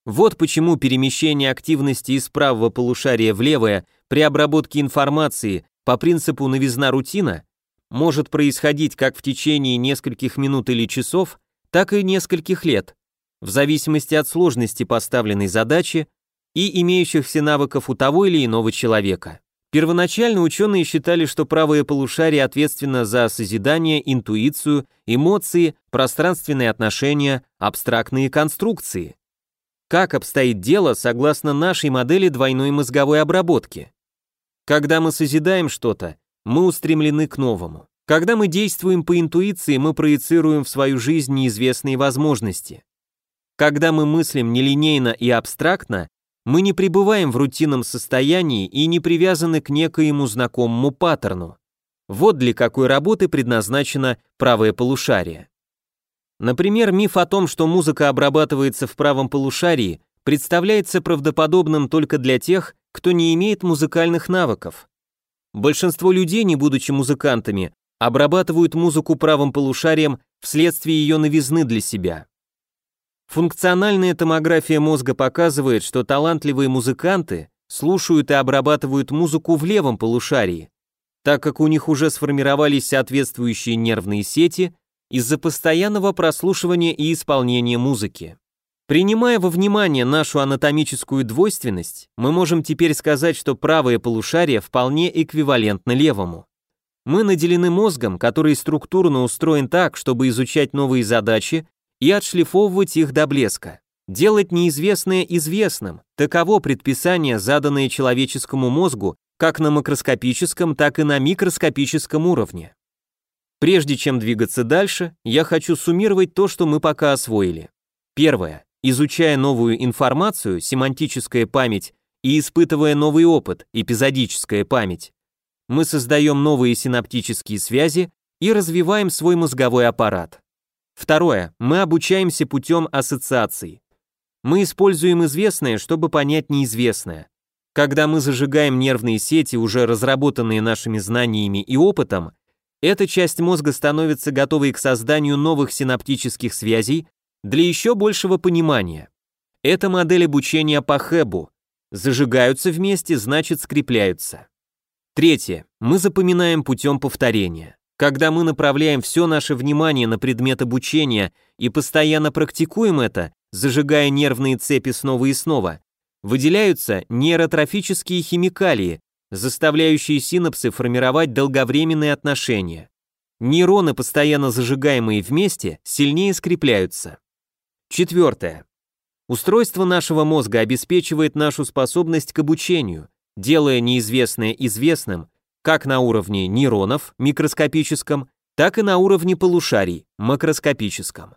Вот почему перемещение активности из правого полушария в левое при обработке информации по принципу новизна-рутина может происходить как в течение нескольких минут или часов, так и нескольких лет, в зависимости от сложности поставленной задачи и имеющихся навыков у того или иного человека. Первоначально ученые считали, что правое полушарие ответственно за созидание, интуицию, эмоции, пространственные отношения, абстрактные конструкции. Как обстоит дело согласно нашей модели двойной мозговой обработки? Когда мы созидаем что-то, мы устремлены к новому. Когда мы действуем по интуиции, мы проецируем в свою жизнь неизвестные возможности. Когда мы мыслим нелинейно и абстрактно, мы не пребываем в рутинном состоянии и не привязаны к некоему знакомому паттерну. Вот для какой работы предназначено правое полушарие. Например, миф о том, что музыка обрабатывается в правом полушарии, представляется правдоподобным только для тех, кто не имеет музыкальных навыков. Большинство людей, не будучи музыкантами, обрабатывают музыку правым полушарием вследствие ее новизны для себя. Функциональная томография мозга показывает, что талантливые музыканты слушают и обрабатывают музыку в левом полушарии, так как у них уже сформировались соответствующие нервные сети из-за постоянного прослушивания и исполнения музыки. Принимая во внимание нашу анатомическую двойственность, мы можем теперь сказать, что правое полушарие вполне эквивалентно левому. Мы наделены мозгом, который структурно устроен так, чтобы изучать новые задачи и отшлифовывать их до блеска. Делать неизвестное известным – таково предписание, заданное человеческому мозгу как на макроскопическом, так и на микроскопическом уровне. Прежде чем двигаться дальше, я хочу суммировать то, что мы пока освоили. Первое. Изучая новую информацию, семантическая память, и испытывая новый опыт, эпизодическая память, мы создаем новые синаптические связи и развиваем свой мозговой аппарат. Второе. Мы обучаемся путем ассоциаций. Мы используем известное, чтобы понять неизвестное. Когда мы зажигаем нервные сети, уже разработанные нашими знаниями и опытом, эта часть мозга становится готовой к созданию новых синаптических связей для еще большего понимания. Это модель обучения по Хэбу. Зажигаются вместе, значит скрепляются. Третье. Мы запоминаем путем повторения. Когда мы направляем все наше внимание на предмет обучения и постоянно практикуем это, зажигая нервные цепи снова и снова, выделяются нейротрофические химикалии, заставляющие синапсы формировать долговременные отношения. Нейроны, постоянно зажигаемые вместе, сильнее скрепляются. Четвертое. Устройство нашего мозга обеспечивает нашу способность к обучению, делая неизвестное известным как на уровне нейронов, микроскопическом, так и на уровне полушарий, макроскопическом.